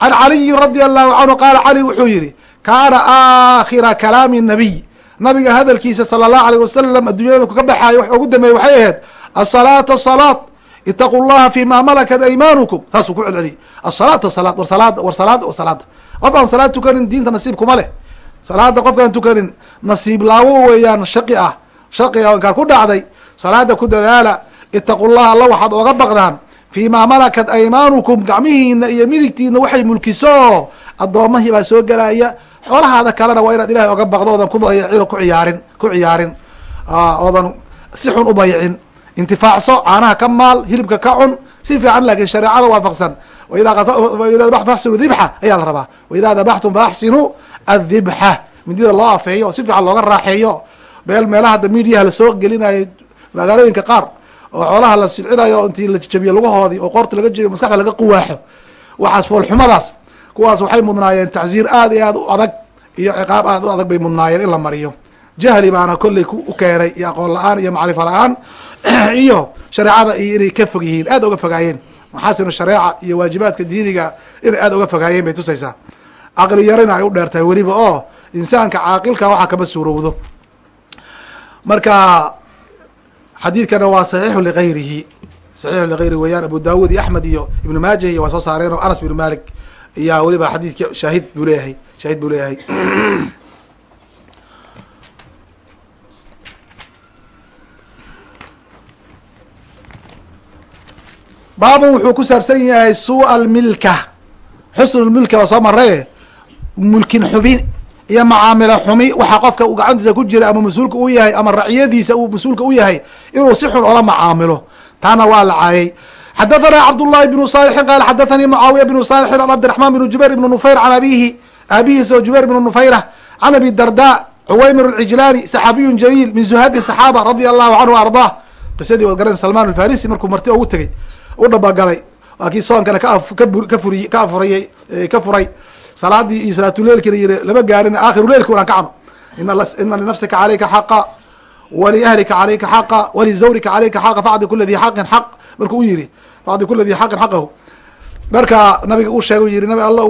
Can caliyin radia allahu canhu qaala cali wuxuu yihi kaana aakhira kalaami nabiy. Nabiga hadalkiisa sala allahu aleyh wasalam adduunyada marku ka baxaayo wax ugu dambeeye waxay ahayd asalaata salaat itaqu llaha fima malakat aymanukum saasuu ku celceliyay asalaata salaad war salaada war salaada war salaada qof aan salaad tukanin diinta nasiib kuma leh. Salaada qofkaan tukanin nasiib laawo weeyaan shaqi ah. Shaqi ah inkaan ku dhacday salaada ku dadaala itaqu llaha alla waxaad oga baqdaan fima malakat aymaanukum gacmihiina iyo midigtiina waxay mulkiso. Addoommahii baa soo gelaya xoolahaada kalena waa inaad ilahay oga baqdo oodan ku ciyaarin ku ciyaarin. Oodan si xun u intifaacso caanaha ka maal hilibka ka cun si fiican laakin shareecada waafaqsan. Ida faxsinu dibxa ayaa la rabaa. Waidaa dabaxtum faaxsinu adibxa. Midida loo afeeyo si fiican looga raaxeeyo. Meel meelaha hadda midiyaha la soo gelinayo magaalooyinka qaar oo xoolaha la silcinayo intii la jabiyo lugahoodii oo qoorta laga jabiyo maskaxda laga quwaaxo. Waxaas foolxumadaas kuwaas waxay mudnaayeen tacziir aad iyo aad u adag iyo ciqaab aad u adag bay mudnaayeen in la mariyo. Jahli baana kolley u keenay iyo aqoon la'aan iyo macrifo la'aan iyo shareecada iyo inay ka fog yihiin. Aad oga fogaayeen. Maxaasinu shareeca iyo waajibaadka diiniga inay aad oga fogaayeen bay tusaysaa. Caqli yarina ay u dheertahay weliba oo insaanka caaqilka waxaa kama suurowdo. Marka xadiidkana waa saxiixu ligayrihi saxiixu ligayrihi weeyaan abu daawud iyo axmed iyo ibnu maajah iyo waa soo saareen oo anas bnu malik iyaa weliba xadiidka shaahid buu leeyahay shaahid buu leeyahay baabun wuxuu ku saabsan yahay suua almilka xusnulmilka waa soo maraye mulkin xubin iyo macaamilo xumi. Waxaa qofka uu gacantiisa ku jira ama mas'uulka u yahay ama raciyadiisa uu mas'uulka u yahay inuu si xun ola macaamilo. Taana waa la caayay xadathana cabdullahi bnu saalixin qaal xadathanii mucaawiya bnu saalixin an cabdiraxmaan bn jubayr ibn nufayr can abihi aabihiis oo jubayr ibn nufayra can abi darda cuwaymir alcijlaani saxaabiyun jaliil min zuhadi saxaaba radia allahu canhu ardah qisadii waad garan salman markuu marti ugu tegey u dhabagalay waa kii soonkana kafuri ka afurayy ka furay. Salaadii iyo salaatuleilkina yiri lama gaarin aakhiru leilka unaan kacno ina linafsika calayka xaqa waliahlika calayka xaqa walizawrika calayka xaqa facdi kula di xaqin xaq. Markuu u yiri facdi kula di xaqin xaqahu. Marka nabiga uu sheegay yiri nabi alla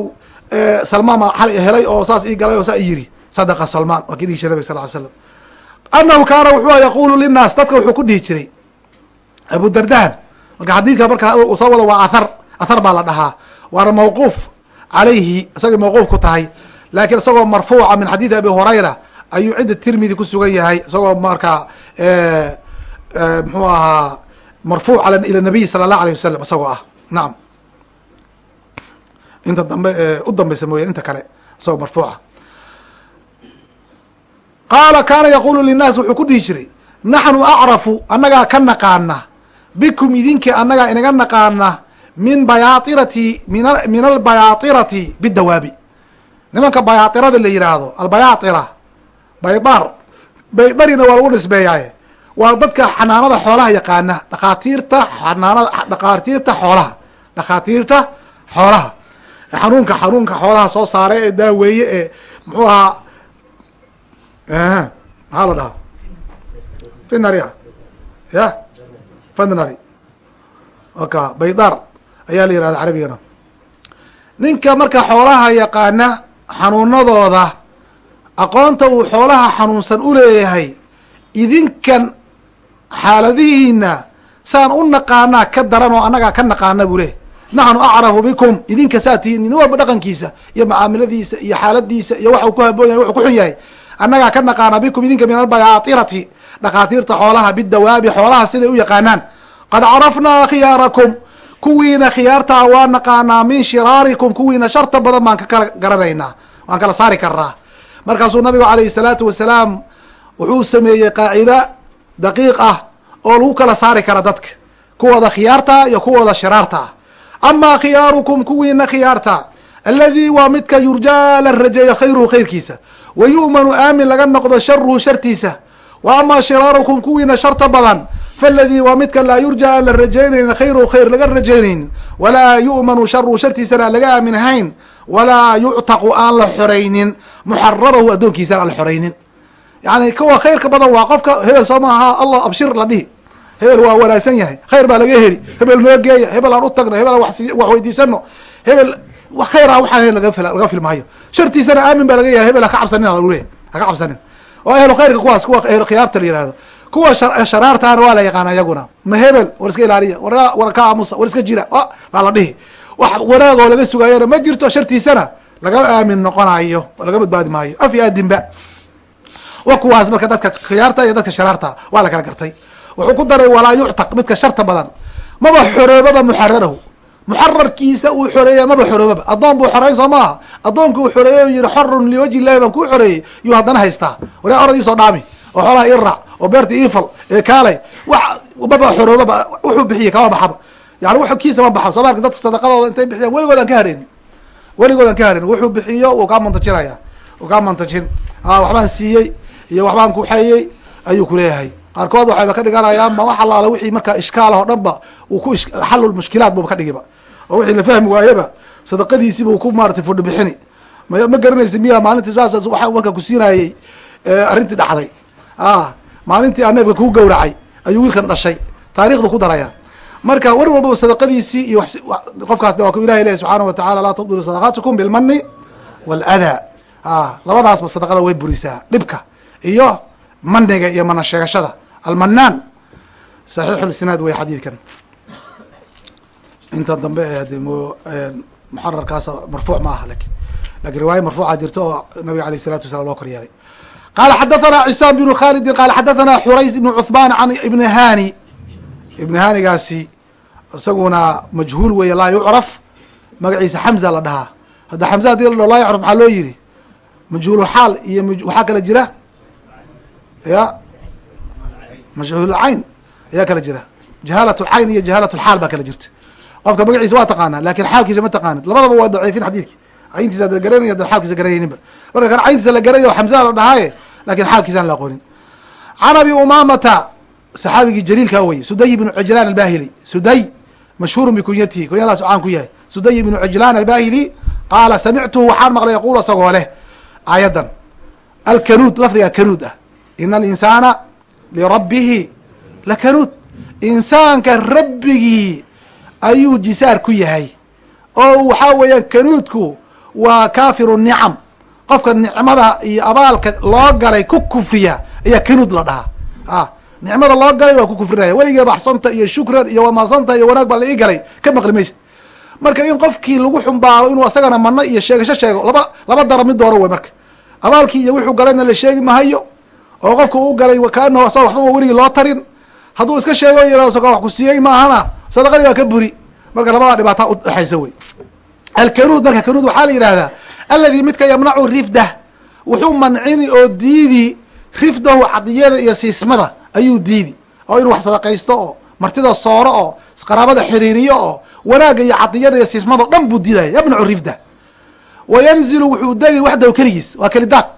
salmaan baa xal helay oo saas ii galay oo saa i yiri sadaqa salmaan waa kii dhihi jiray nabig sal ly slam anahu kaana wuxuu yaqulu linaas dadka wuxuu ku dhihi jiray abu dardahan marka xadiidka marka uu soo wado waa athar athar baa la dhahaa. Waana mawquuf calayhi isagay mawquuf ku tahay. Laakiin isagoo marfuuca min xadiidi abi hurayra ayuu cidda tirmidi ku sugan yahay. Isagoo marka mxuu ahaa marfuuc ila nabiy sala allah alayh wasalam isagoo ah. Nacam inta dambe u dambaysa mooyaan inta kale isagoo marfuuca. Qaala kaana yaqulu linaas wuxuu ku dhihi jiray naxnu acrafu annagaa ka naqaana bikum idinka annagaa inaga naqaana min bayaairati min albayaairati bidawaabi. Nimanka bayaairada la yihaahdo albayaaira baydar baydarina waa lagu nisbeeyaaye. Waa dadka xanaanada xoolaha yaqaana dhakhaatiirta xanaanada dhakhaatiirta xoolaha dhakhaatiirta xoolaha. Xanuunka xanuunka xoolaha soo saara ee daaweeye ee muxuu ahaa maxaa la dhahaa? Finary ya fenary oka baydaar ayaa la yihahda carabigana ninka marka xoolaha yaqaana xanuunadooda aqoonta uu xoolaha xanuunsan u leeyahay idinkan xaaladihiina saan u naqaanaa ka daran oo annagaa ka naqaana buu leh naxnu acrafu bikum idinka saa tihiin nin walba dhaqankiisa iyo macaamiladiisa iyo xaaladiisa iyo waxa uu ku haboon yahay wuxuu ku xun yahay. Annagaa ka naqaana bikum idinka min albayaatirati dhakhaatiirta xoolaha bidawaabi xoolaha siday u yaqaanaan. Qad carafnaa khiyaarakum kuwiina khiyaartaa waa naqaanaa min shiraarikum kuwiina sharta badan baan ka kala garanaynaa waan kala saari karnaa markaasuu nabigu alayhi salaatu wasalaam wuxuu sameeyey qaacida daqiiq ah oo lagu kala saari kara dadka kuwooda khiyaarta iyo kuwooda shiraarta. Ah amaa khiyaarukum kuwiina khiyaarta alladii waa midka yurjaa la rajeeyo khayruhu khayrkiisa wa yu'manu aamin laga noqdo sharuhu shartiisa wa amaa shiraarukum kuwiina sharta badan. Faladii waa midka laa yurja aan la rajaynaynin khayruhu khayr laga rajaynaynin walaa yu'manu sharuhu shartiisana aan laga aamin ahayn. Walaa yuctaqu aan la xoraynin. Muxararahu addoonkiisana aan la xoraynin. Yani kuwa khayrka badan waa qofka hebel soo maaha allah abshir la dhihi. Hebel waa wanaagsan yahay. Khayr baa laga heli. Hebel noo geeya hebel aan utagno hebel aan wax weydiisano. Hebel khayra waxaan laga filmaayo. Shartiisana aamin baa laga yahay hebel haka cabsanin lagu leeyahy haka cabsanin oo ahlu khayrka kuwaas kuwa ahlu khiyaarta la yihahdo kuwa sharaartaana waa la yaqaana iyaguna. Ma hebel war iska ilaaliya war ka aamusa war iska jira. Baa la dhihi. Wax wanaagoo laga sugaayona ma jirto shartiisana. Laga aamin noqonayo laga badbaadi maayo. Af iyo adinba wa kuwaas marka dadka khiyaarta iyo dadka sharaarta waa la kala gartay. Wuxuu ku daray walaa yuctaq midka sharta badan. Maba xoroobaba muxararahu muxararkiisa uu xoreeya maba xoroobaba addoon buu xoreey soo maaha. Addoonka uu xoreeyey yihi xorun liwajhi illahi baan kuu xoreeyey. Yuu haddana haystaa. Wara orad iisoo dhaami. Oo xoolaha ii raac oo beerta iifal ee kaalay. Wax maba xoroobaba wuxuu bixiyey kama baxaba yani w kiisa ma baxa soomaalka dadka sadaqadooda intay bixiyaan weligood aan ka hadhaynin weligood aan ka hadhayn wuxuu bixiyo wuu kaa mantajinaya. Wuu kaa mantajin. A waxbaan siiyey iyo waxbaan kuxeeyey ayuu kuleeyahay qaarkood waxayba ka dhiganayaan ma wax allaala wixii markaa ishkaalah o dhan uu ku xalul mushkilaat buba ka dhigiba oo wixii la fahmi waayeba sadaqadiisiba uu ku maaratay fudhi bixini ma garanaysa miya maalintii saas waxaa markaa kusiinayey arrintii dhacday. A maalintii aa neefka kuu gawracay ayuu wiilkan dhashay. Taarikhdu ku daraya. Marka war walbaba sadaqadiisii iyo qofkaas waa ku ilahay leh subxaana watacala laa tubdilu sadaqaatikum bilmani wاlأdaa a labadaasba sadaqada way burisaa dhibka iyo maniga iyo mana sheegashada almanaan saxiixu lisnaad wey xadiidkan inta dambe de muxararkaas marfuuc ma aha lakin lakin riwaaya marfuuca jirta oo nabiga aleyh الsalatu wasalaam loo kor yeelay qala xadathana cisaam bnu khalidin qala xadathana xurays ibn cuثman an ibni hani ibni hanigaasi isaguna majhuul weeye laa yucraf magaciisa xamza la dhahaa hadda xamza hadii la dhaho laa yucraf maxaa loo yiri majhuulu xaal iyo waxaa kala jira ya majhuul cayn ayaa kala jira jahaalat lcayn iyo jahaalat lxaal baa kala jirta qofka magaciisa waa taqaanaa laakiin xaalkiisa ma taqaanid. Labadaba waa daciifin xadiidki cayntiisa ada garanaya dad xaalkiisa garanayninba marka kan cayntiisa la garanay o xamza la dhahaaye laakiin xaalkiisaan la aqoonin can abi umamata saxaabigii jaliilkaa weye suday bnu cajlaan albahili suday mashhuuru bikunyatihi kunyadaas caan ku yahay. Suday bnu cajlaan albahili qaala samictuhu waxaan maqlay yaquul isagoo leh aayaddan. Alkanuud lafdiga kanuud ah. Ina alinsaana lirabbihi lakanuud insaanka rabbigii ayuu jisaar ku yahay. Oo waxaa weeyaan kanuudku waa kaafiru nicam. Qofka nicmada iyo abaalka loo galay ku kufriya ayaa kanuud la dhahaa. A nicmada loo galay waa ku kufrinaya. Weligee baxsanta iyo shukran iyo wamaasanta iyo wanaag baa la ii galay. Ka maqli maysid. Marka in qofkii lagu xumbaaro inuu asagana mano iyo sheegasho sheego laba laba dara mid dooro wey marka. Abaalkii iyo wuxuu galayna la sheegi mahayo oo qofka uu galay kaanahu asaga waxbaba weligii loo tarin. Hadduu iska sheego yihahdo saka wax ku siiyey maahana sadaqadii waa ka buri. Marka labadaa dhibaataa udhexaysa wey. Alkanuud marka kanuud waxaa la yidhahdaa alladii midka yamnacu rifdah wuxuu mancini oo diidi rifdahu cadiyada iyo siismada ayuu diidi. Oo inuu wax sadaqaysto oo martida sooro oo qaraabada xiriiriyo oo wanaagga iyo cadiyada iyo siismado dhan buu diidaya yamnacu rifdah. Wa yanzilu wuxuu degi waxdahu keligiis waa keli daaq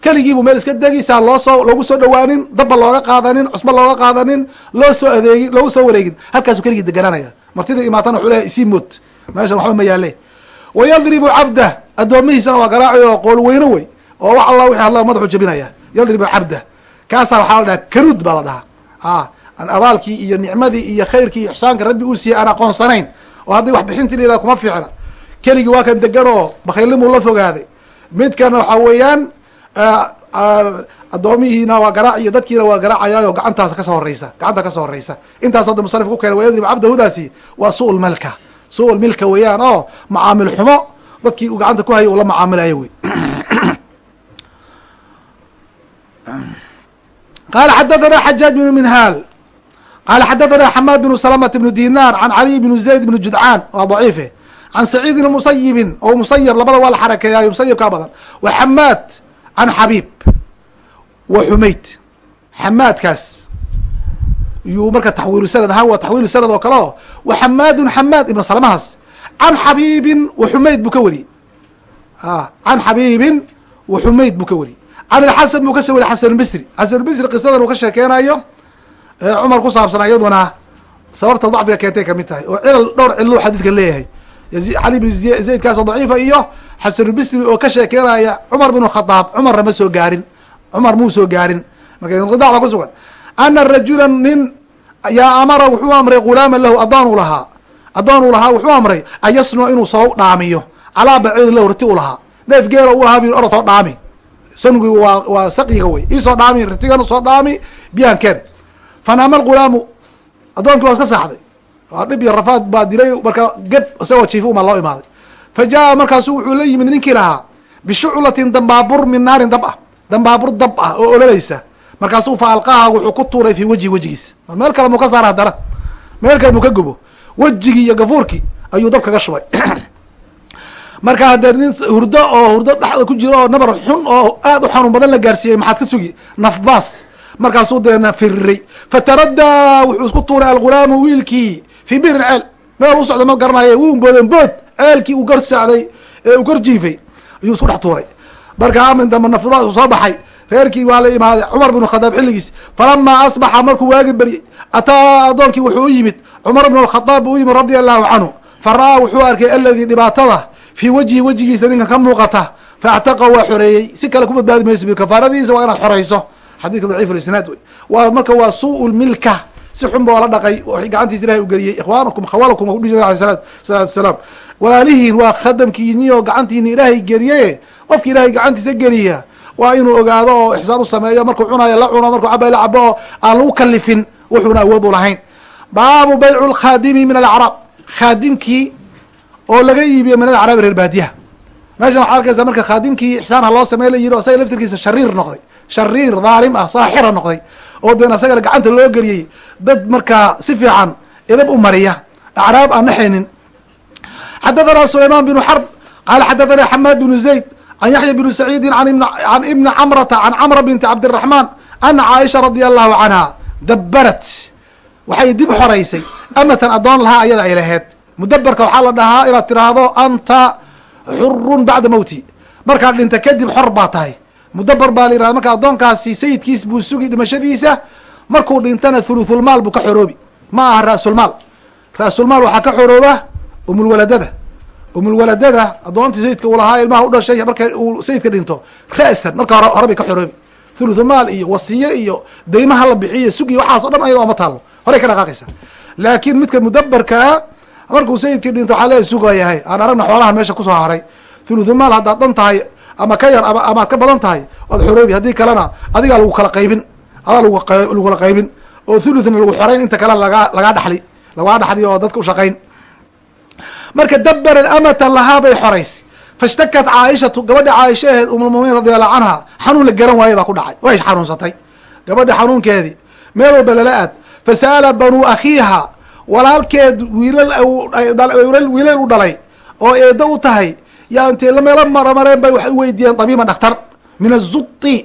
keligiibuu meel iska degi saan loosoo loogu soo dhawaanin dabba looga qaadanin cusbo looga qaadanin loo soo adeegin loogu soo wareegin. Halkaasuu keligii degananaya martida imaatana wuxuu lehay isii mood. Meeshan waxba ma yaale wa yadribu cabdah addoomihiisana waa garaaci oo qool weyno wey oo wax alla wixii hadla madaxuu jabinaya. Yadribu cabdah kaasaa waxaa la dhahaa kanuud baa la dhahaa. A aan abaalkii iyo nicmadii iyo khayrkii iyo ixsaanka rabbi uu siiyey aan aqoonsanayn. Oo haddii wax bixinti la kuma fiicna. Keligii waa kan degan oo bakhaylnimuu la fogaaday. Midkana waxaa weeyaan addoomihiina waa garaac iyo dadkiina waa garaacayaayo gacantaas ka soo horeysa gacanta ka soo horeysa intaas hadda musanif ku keena wayadrib cabdahudaasi waa su lmalka su lmilka weeyaan oo macaamil xumo dadkii uu gacanta ku hayay uu la macaamilayo wey qala xadathana xajaaj bn minhaal. Qala xadathana xamaad bn salamata bn dinar can caliy bn zayd bn judcaan waa daciife. Can saciidin musayibin oo musayab labada waa la xarakeeyayo musayib kaa badan. Wa xamaad can xabiib wa xumayd xamaadkaas yuu marka taxwiilu sanad ahaan waa taxwiilu sanad oo kale o wa xamaadun xamaad ibn salamahaas can xabiibin wa xumayd buu ka wariyey can xabiibin wa xumayd buu ka wariyey can ilxasan buu ka soo wariy xasanulbisri xasanulbisri qisadan uu ka sheekeynayo cumar ku saabsan iyaduna sababta dacfiga keentay ka mid tahay oo cilal dhowr cilou xadiidkan leeyahay cali bn zaydkaasoo daciifa iyo xasanulbisri oo ka sheekeynaya cumar bn khadaab cumarna ma soo gaarin. Cumar muu soo gaarin. Marka inqidac ku sugan. Ana rajula nin yaa amara wuxuu amray gulaaman lahu adoon u lahaa. Adoon uu lahaa wuxuu amray an yasnua inuu soo dhaamiyo. Calaa baciirin lahu riti u lahaa. Neef geela u lahaa bi orod soo dhaami. Sangi waa waa saqiga wey. Iisoo dhaami ritigana soo dhaami biyaan keen. Fanaama alghulaamu addoonkii waa iska saaxday. Waa dhib iyo rafaad baa dilay marka geb isagoo jiifi uma loo imaaday fa jaa markaasu wuxuu la yimid ninkii lahaa bishuclatin dambaabur min naarin dab ah dambaabur dab ah oo ololaysa markaasuu fa wuxuu ku tuuray fii wejhi wejigiisa mar meel kale muu ka saara haddana meel kale muu ka gubo wejigii iyo gafuurkii ayuu dab kaga shubay marka haddee nin hurdo oo hurdo dhexda ku jiro oo nabar xun oo aad u xanuun badan la gaarsiiyey maxaad ka sugi nafbaas markaasuu deena firiray fataradaa wuxuu isku tuuray algulaamu wiilkii fii birin ceel meel u socda ma garanaye wuu boodeen bood ceelkii uu kor sacday ee uu kor jiifay ayuu isku dhex tuuray. Marka amin dambe nafbaas uu soo baxay. Reerkii waa la imaaday cumar binu khadaab xilligiis. Falamaa asbaxa markuu waagi beryey ataa addoonkii wuxuu u yimid cumar bnu khadaab u yimid radia allahu canhu. Fa ra'aa wuxuu arkay aladii dhibaatada fii wajhi wejigiisa ninkan ka muuqata faactaqa waa xoreeyey. Si kale ku badbaadi mayso kafaaradiisa waa inaad xoreyso. Xadidka daciif isnaad wey waa marka waa suu lmilka si xun ba waa la dhaqay gacantiisa ilahay u geliyey. Ikhwaanakum khawalakum alay salaatu wasalaam walaalihiin waa khadamkiini oo gacantiini ilaahay geliye. Qofki ilaahay gacantiisa geliya waa inuu ogaado oo ixsaan u sameeyo. Markuu cunayo la cuno markuu cabay la cabo oo aan lagu kalifin wuxuuna awood u lahayn. Baabu baycu lkhaadimi min alacraab khaadimkii oo laga iibiyo min alacraabi reer baadiyaha. Meeshan waxaa arkaysa marka khaadimkii ixsaan ha loo samey la yiri o isaga laftirkiisa shariir noqday. Shariir dhaalim ah saaxira noqday. Oo deen asagana gacanta loo geliyey. Dad markaa si fiican idab u mariya. Acraab aan naxaynin xadathana sulayman binu xarb qaala xadathana xamaad binu zayd can yaxya bni saciidi can ibni camrata can camra binti cabdiraxmaan ana caaisha radia allahu canha dabarat waxay dib xoraysay amatan addoon lahaa ayada ay laheed mudaberka waxaa la dhahaa inaad tiraahdo anta xurun bacda mowti markaad dhinta kadib xor baa tahay mudaber baa la yirahda marka addoonkaasi sayidkiis buu sugi dhimashadiisa markuu dhintana thuluthulmaal buu ka xoroobi ma aha ra'sulmaal ra'sulmaal waxaa ka xorooba umulwaladada. Umulwaladada addoontii sayidka uu lahaa ilmaha u dhashay marka uu sayidka dhinto ra'san marka hore hore ka xoroobi thuluthulmaal iyo wasiye iyo deymaha la bixiyo sugi waxaas o dhan ayada ooma taalo horey ka dhaqaaqaysa. Laakiin midka mudaberkaa markuu sayidkii dhinto waxaa leeya sugayahay aan aragna xoolaha meesha ku soo haray. Thuluthulmaal haddaad dhan tahay ama ka yar ama amaad ka badan tahay waad xoroobi haddii kalena adigaa lagu kala qaybin. Adaa lagu kala qaybin. Oo thuluthna lagu xorayn inta kale lagaa lagaa dhaxli. Lagaa dhaxli oo dadka ushaqayn marka dabaran amatan lahaa bay xoraysay fashtakat caaishatu gabadha caaisha aheed umulmuminiin radi allahu canha xanuun la garan waaye baa ku dhacay. Way xanuunsatay. Gabadha xanuunkeedii meel walba lala aad. Fasa'ala banuu akhiiha walaalkeed wiilal wiilal u dhalay oo eedo u tahay yaa intay meelo maramareen bay waxay weydiiyeen tabiiban dhakhtar. Min azuti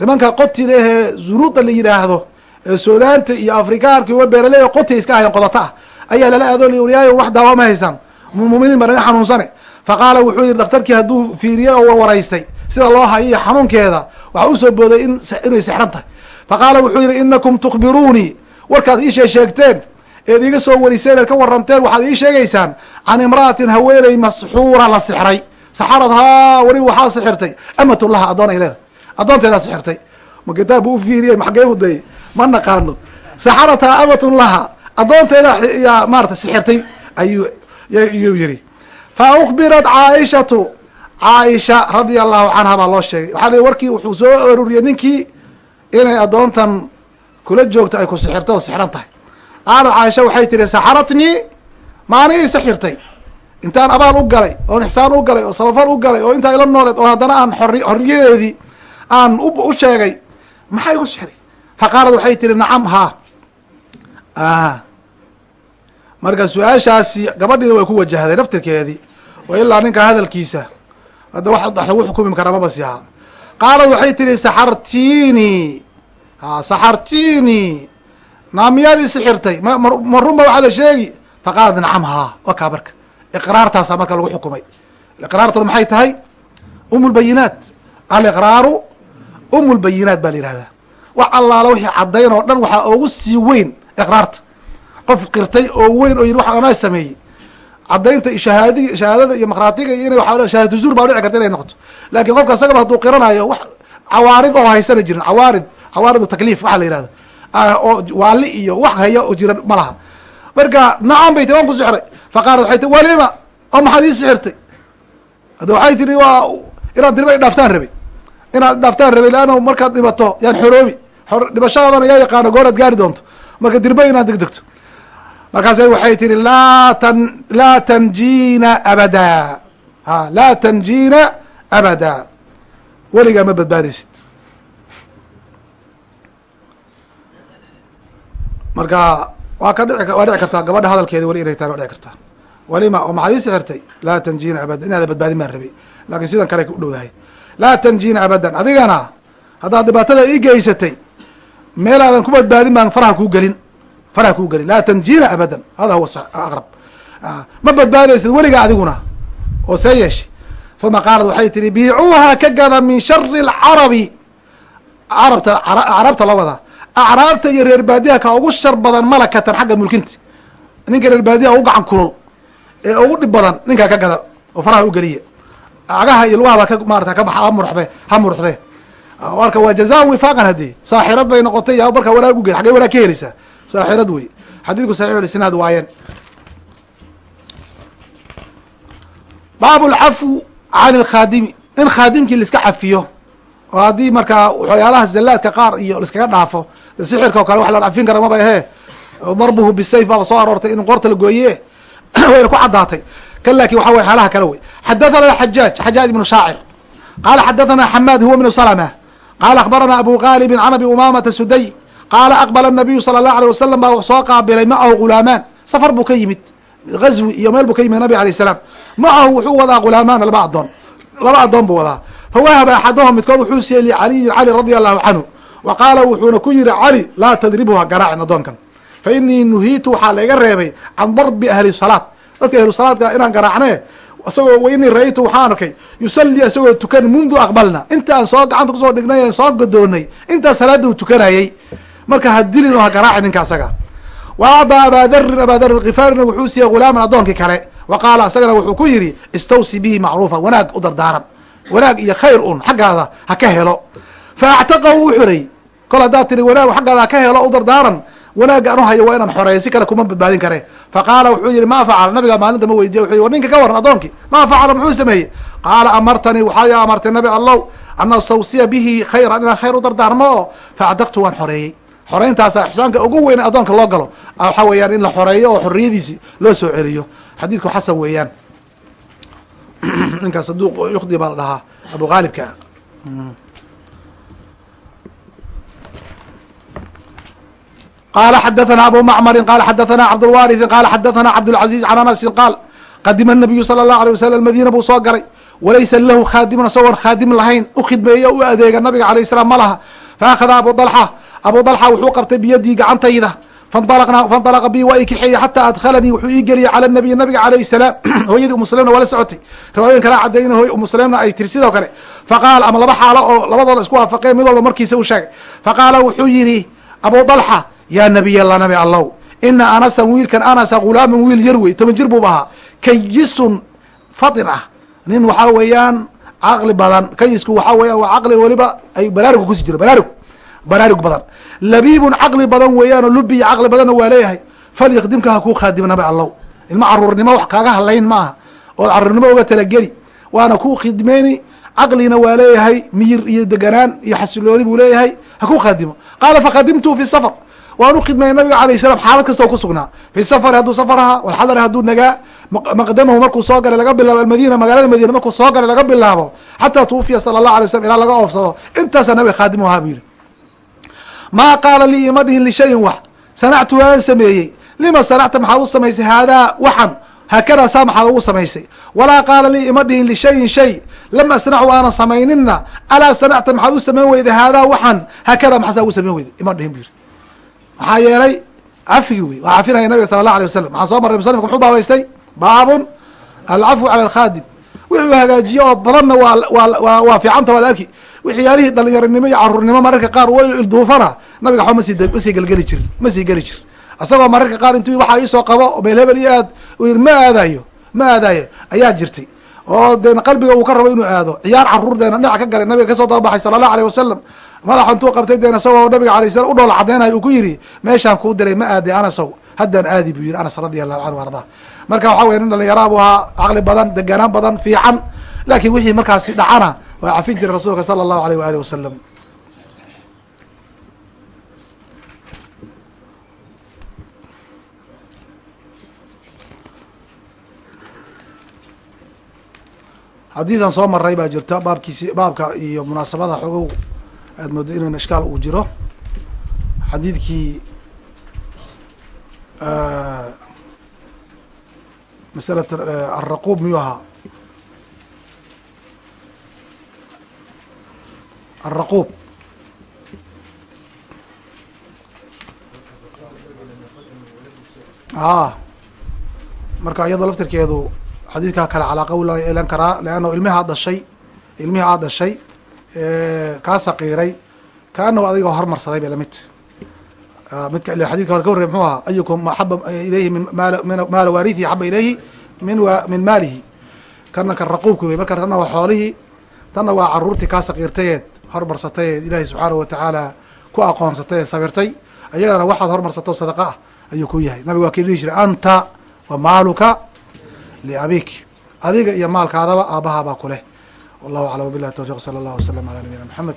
nimanka qotida ahee zunuuda la yidhaahdo ee suudaanta iyo afrikaanka wa beeraley qoti iska ahayen qodata ah ayaa lala aado liwriyaayo wax daawa ma haysaan muminiin ba naga xanuunsane. Fa qaala wuxuu yihi dhakhtarkii hadduu fiiriyey oo waraystay sida loo hayo iyo xanuunkeeda waxaa u soo booday in inay sexran tahay. Fa qaala wuxuu yihi inakum tukbiruunii warkaad iishee sheegteen eed iga soo wariseen eed ka waranteen waxaad ii sheegaysaan can imra'atin haweeney masxuura la sixray. Saxaradhaa weli waxaa sixirtay. Amatulaha addoon ay leedahay. Addoonteedaa sixirtay. Ma kitaab buu ufiiriyey maxgee u dayay? Ma naqaano. Saxarataa amatun laha addoonteeda yaa maarata sixirtay. Ayuu yuu yihi fa ukbirat caaishatu caaisha radia allahu canha baa loo sheegay. Waxaa l warkii wuxuu soo ururiyey ninkii inay addoontan kula joogto ay ku sixirtay oo sixran tahay. Qaalat caaisha waxay tihi saxaratnii? Maani ii sixirtay. Intaan abaal u galay oon ixsaan u galay oo sabafal u galay oo intaa ila nooleed oo haddana aan xor xorriyadeedii aan u sheegay. Maxay igu sixray? Fa qaalat waxay tihi nacam haa marka su'aashaasi gabadhiina way ku wajahday naftirkeedii wa ilaa ninka hadalkiisa hadda wax lagu xukumi karaa mabasi ahaa qaalat waxay tihi saxartiini. Ha saxartiini. Naamiyaad i sixirtay ma ma runba waxaa la sheegi fa qaalat nacam haa wakaa marka iqraartaasa marka lagu xukumay. Iqraartuna maxay tahay? Um lbayinaat aliqraaru um lbayinaat baa la yihahdaa wax allaala wixii caddayn oo dhan waxaa ugu sii weyn iqraarta qof qirtay oo weyn oo yidhi wax anaa sameeyey. Caddaynta shahaadi shahaadada iyo maqraatiga iyo ina shahaadatu zuur baa dhici karta inay noqoto. Laakiin qofka asagaba hadduu qiranayo wax cawaarid oo haysana jirin cawaarid cawaaridu takliif waxaa la yihahda oo waali iyo wax haya oo jiran ma laha. Marka nacam bay ti waan ku sixray fa qaalat waxay tii walima oo maxaad ii sixirtay? Hadda waxay tihi waa inaad dirba idhaaftaan rabay inaad idhaaftaan rabay leanna markaad dhimato yaan xoroobi. Dhimashadaadana yaa yaqaano gooraad gaari doonto. Marka dirba inaad degdegto markaasa waxay tihi laa tan laa tanjiina abada. Laa tanjiina abada. Weligaa ma badbaadaysid. Marka waa ka dhici waa dhici kartaa gabadha hadalkeeda weli inay tahay waa dhici kartaa. Walima oo maxaad ii sixirtay laa tanjiina abadan inaada badbaadin baan rabay. Laakiin sidan kale u dhowdahay. Laa tanjiina abadan adigana haddaad dhibaatada ii geysatay meelaadan ku badbaadin baan faraha kuu gelin faraha kuu gelin. laa tanjiina abadan. Hada huwa aqrab. Ma badbaadaysid weligaa adiguna oo see yeeshe uma qaalat waxay tihi biicuuha ka gada min shari lcarabi carabta carabta la acraabta iyo reer baadiyaha ka ugu shar badan malakatan xagga mulkinta ninka reer baadiyaha ugu gacan kulul ee ugu dhib badan ninkaa ka gada oo faraha u geliya agaha iyo lugaha baa ka maarata ka baxa ha muruxde ha muruxde marka waa jazaan wifaaqan haddii. Saaxirad bay noqotay yaa markaa wanaag uge xaggay wanaag ka heleysaa saaxirad wey xadiidku saxiixulisnaad waayeen baabu lcafu can lkhaadimi in khaadimkii laiska cafiyo oo haddii markaa waxyaalaha zallaadka qaar iyo laiskaga dhaafo sixirka o kale wax la dhafin kara maba ahee. Darbuhu bisayf baaba soo aroortay in qoorta la gooye wayna ku caddaatay. Kan laakin waxa wey xaalaha kale wey xadathana xajaaj xajaaj ibnu shaacir. Qaala xadathana xamaad huwa bnu salma qaala akhbarana abu qalibin can abi umamata suday qaala aqbala nabiyu sala allahu alيh wasalam baa soo qaabilay macahu ghulaamaan safar buu ka yimid gazwi iyo meel buu ka yimid nabig alayh salaam macahu wuxuu wadaa ghulaamaan laba adoon laba adoon buu wadaa fawahaba axadahum midkood wuxuu siiyey licaliyin cali radia allahu canhu wa qaala wuxuuna ku yihi cali laa tadribha garaacin adoonkan fa inii nuhiitu waxaa laiga reebay can darbi ahli salaad dadka ahlu salaadka inaan garaacne isagoo inii ra-ytu waxaan arkay yusalii isagoo tukan mundu aqbalna intaan soo gacanta ku soo dhignay en soo godoonay intaa salaada uu tukanayay marka ha dilin oo ha garaaci ninka asaga. Wa acdaa abaa darin abaa darin kifaarina wuxuu siiyey ghulaaman addoonkii kale. Wa qaala isagana wuxuu ku yidhi istawsi bihi macruufa wanaag u dardaaran. Wanaag iyo khayr un xaggaada ha ka helo. Fa actaqahu u xorey kol haddaad tiri wanaag xaggaada ha ka helo u dardaaran wanaagga anu hayo waa inaan xoreeyo si kale kuma badbaadin kare. Fa qaala wuxuu yihi ma facala nabiga maalinta ma weydiye wuxuu yii war ninka ka waran addoonkii ma facala muxuu sameeyey? Qaala amartanii waxaa i amartay nabi allow an astawsiya bihi khayran inaan khayr u dardaarmo. Oo faacdaqtu waan xoreeyey xoreyntaasa ixsaanka ugu weyn addoonka loo galo waxa weeyaan in la xoreeyo oo xorriyadiisi loo soo celiyo xadiidku xasan weeyaan ninka saduuq yukdi baa la dhahaa abu qaalibka qala xadathana abu macmarin qala xadathana cabdulwariثi qala xadathana cabdاlcaziz can anasin qaal qadima الnabiyu salى الlahu alيه waslm madiina buu soo galay walaysa lahu khaadimun isagoon khaadim lahayn u khidmeeyo u adeega nabiga alayh الsalaam ma laha faakhada abu dalxa abu dalxa wuxuu qabtay biyadii gacantayda. Fanalaqa bi waa i xataa adkhalanii wuxuu ii geliyey cala nabiy nabiga alayh salaam. Hooyadii umu slemna waa la socotay. Riwaayoyin kala cadayna hooy umu slemna ay tiri sidoo kale. Faqaala ama laba xaalo oo labadooda isku waafaqeen mid walba markiisa u sheegay. Faqaala wuxuu yihi abu dalxa yaa nabiy allah nabi allow ina anasan wiilkan anasa ghulaaman wiil yar wey toban jir buuba ahaa. Kayisun fatin ah. Nin waxaa weeyaan caqli badan. Kayisku waxaa weeyaan waa caqli weliba ay baraarugka kusi jiro baraarug baraarug badan. Labiibun caqli badan weeyaan oo lubi iyo caqli badanna waa leeyahay. Falyakdimka ha kuu khaadimo nabi allow. Ilma caruurnimo wax kaaga hadlayn maaha. Ood caruurnimo uga talageli. Waana ku khidmeyni caqligina waa leeyahay. Miyir iyo deganaan iyo xasilooni buu leeyahay. Ha ku khaadimo. Qaala fakhadimtu fi safar. Waan u khidmayay nabiga alayh salam xaalad oo ku sugnaa. Fi safari hadduu safar ahaa walxadari hadduu nagaa. Maqdamahu markuu soo galay laga bilaabo almadina magaalada madina markuu soo galay laga bilaabo xataa tuwufiya sala allah alay slam ilaa laga oofsado intaasaa nabiga khaadimu ahaa buu yihi maa qaala lii ima dhihin lishayin wax? Sanactu waan sameeyey. Lima sanacta maxaad u samaysay? Haadaa waxan. Haakadaa saa maxaad ugu samaysay? Walaa qaala lii ima dhihin lishayin shay. Lam asnacu aanan samayninna. Alaa sanacta maxaad u samayn weyday? Haadaa waxan. Haakadaa maxaasaa ugu samayn weyday? Ima dhihin bu yiri maxaa yeelay cafigi wey. Waa cafinaya nabiga sala allah alay wasalam maxaa soo marray? Musanifka muxuu baabaystay baabun alcafwu cala alkhaadim wuxuu hagaajiye oo badanna waa waa waa fiicanta waa la arki waxyaalihii dhalinyaronimo iyo caruurnimo mararka qaar w ilduufana nabiga waxba masi masii gelgeli jirin ma sii geli jir isagoo mararka qaar intuu waxaa iisoo qabo meel hebel iyo aad u yiri ma aadayo ma aadayo ayaa jirtay. Oo deen qalbiga uu ka rabo inuu aado. Ciyaar caruurdeena dhinac ka galay nabiga ka soo dababaxay sala allah aleyh wasalam madaxa intuu qabtay deen isagoo nabiga alay salam u dhoola cadeynayo uu ku yiri meeshaan kuu diray ma aaday anasow haddaan aadi buu yiri anas radi allahu canhu ardaa marka waxa weye nin dhalinyaraa buu ahaa caqli badan deganaan badan fiican. Laakiin wixii markaasi dhacana waa cafin jiray rasuulka sala allahu aleyh waali wasalam xadiidan soo maray baa jirta baabkiisi baabka iyo munaasabada xogow aad moodo in ishkaal uu jiro. Xadiidkii masalat alraquub miyuu ahaa alraquub a marka iyadoo laftirkeedu xadiidkaa kale calaaqa u elan karaa leanno ilmihi aad dhashay ilmihii aad dhashay kaa saqiiray kaanahu adiga hormarsaday bay la mid midka xadidka hore ka warrey mxuu ahaa ayukum axaba ilayhi maala waariثihi axaba ilayhi min min maalihi kana kan raquubki wey marka tanna waa xoolihii tanna waa caruurtii kaa saqiirtayeed hormarsatayeed ilaahi subxaanahu watacaala ku aqoonsatay ee sabirtay. Ayagana waxaad hormarsato sadaqa ah ayuu ku yahay. Nabiga waa kii dhihi jiray anta wa maaluka liabik adiga iyo maalkaadaba aabahabaa kuleh wallahu aclam wabilahi towfiq sala allah wasalam ala nabiyina maxamed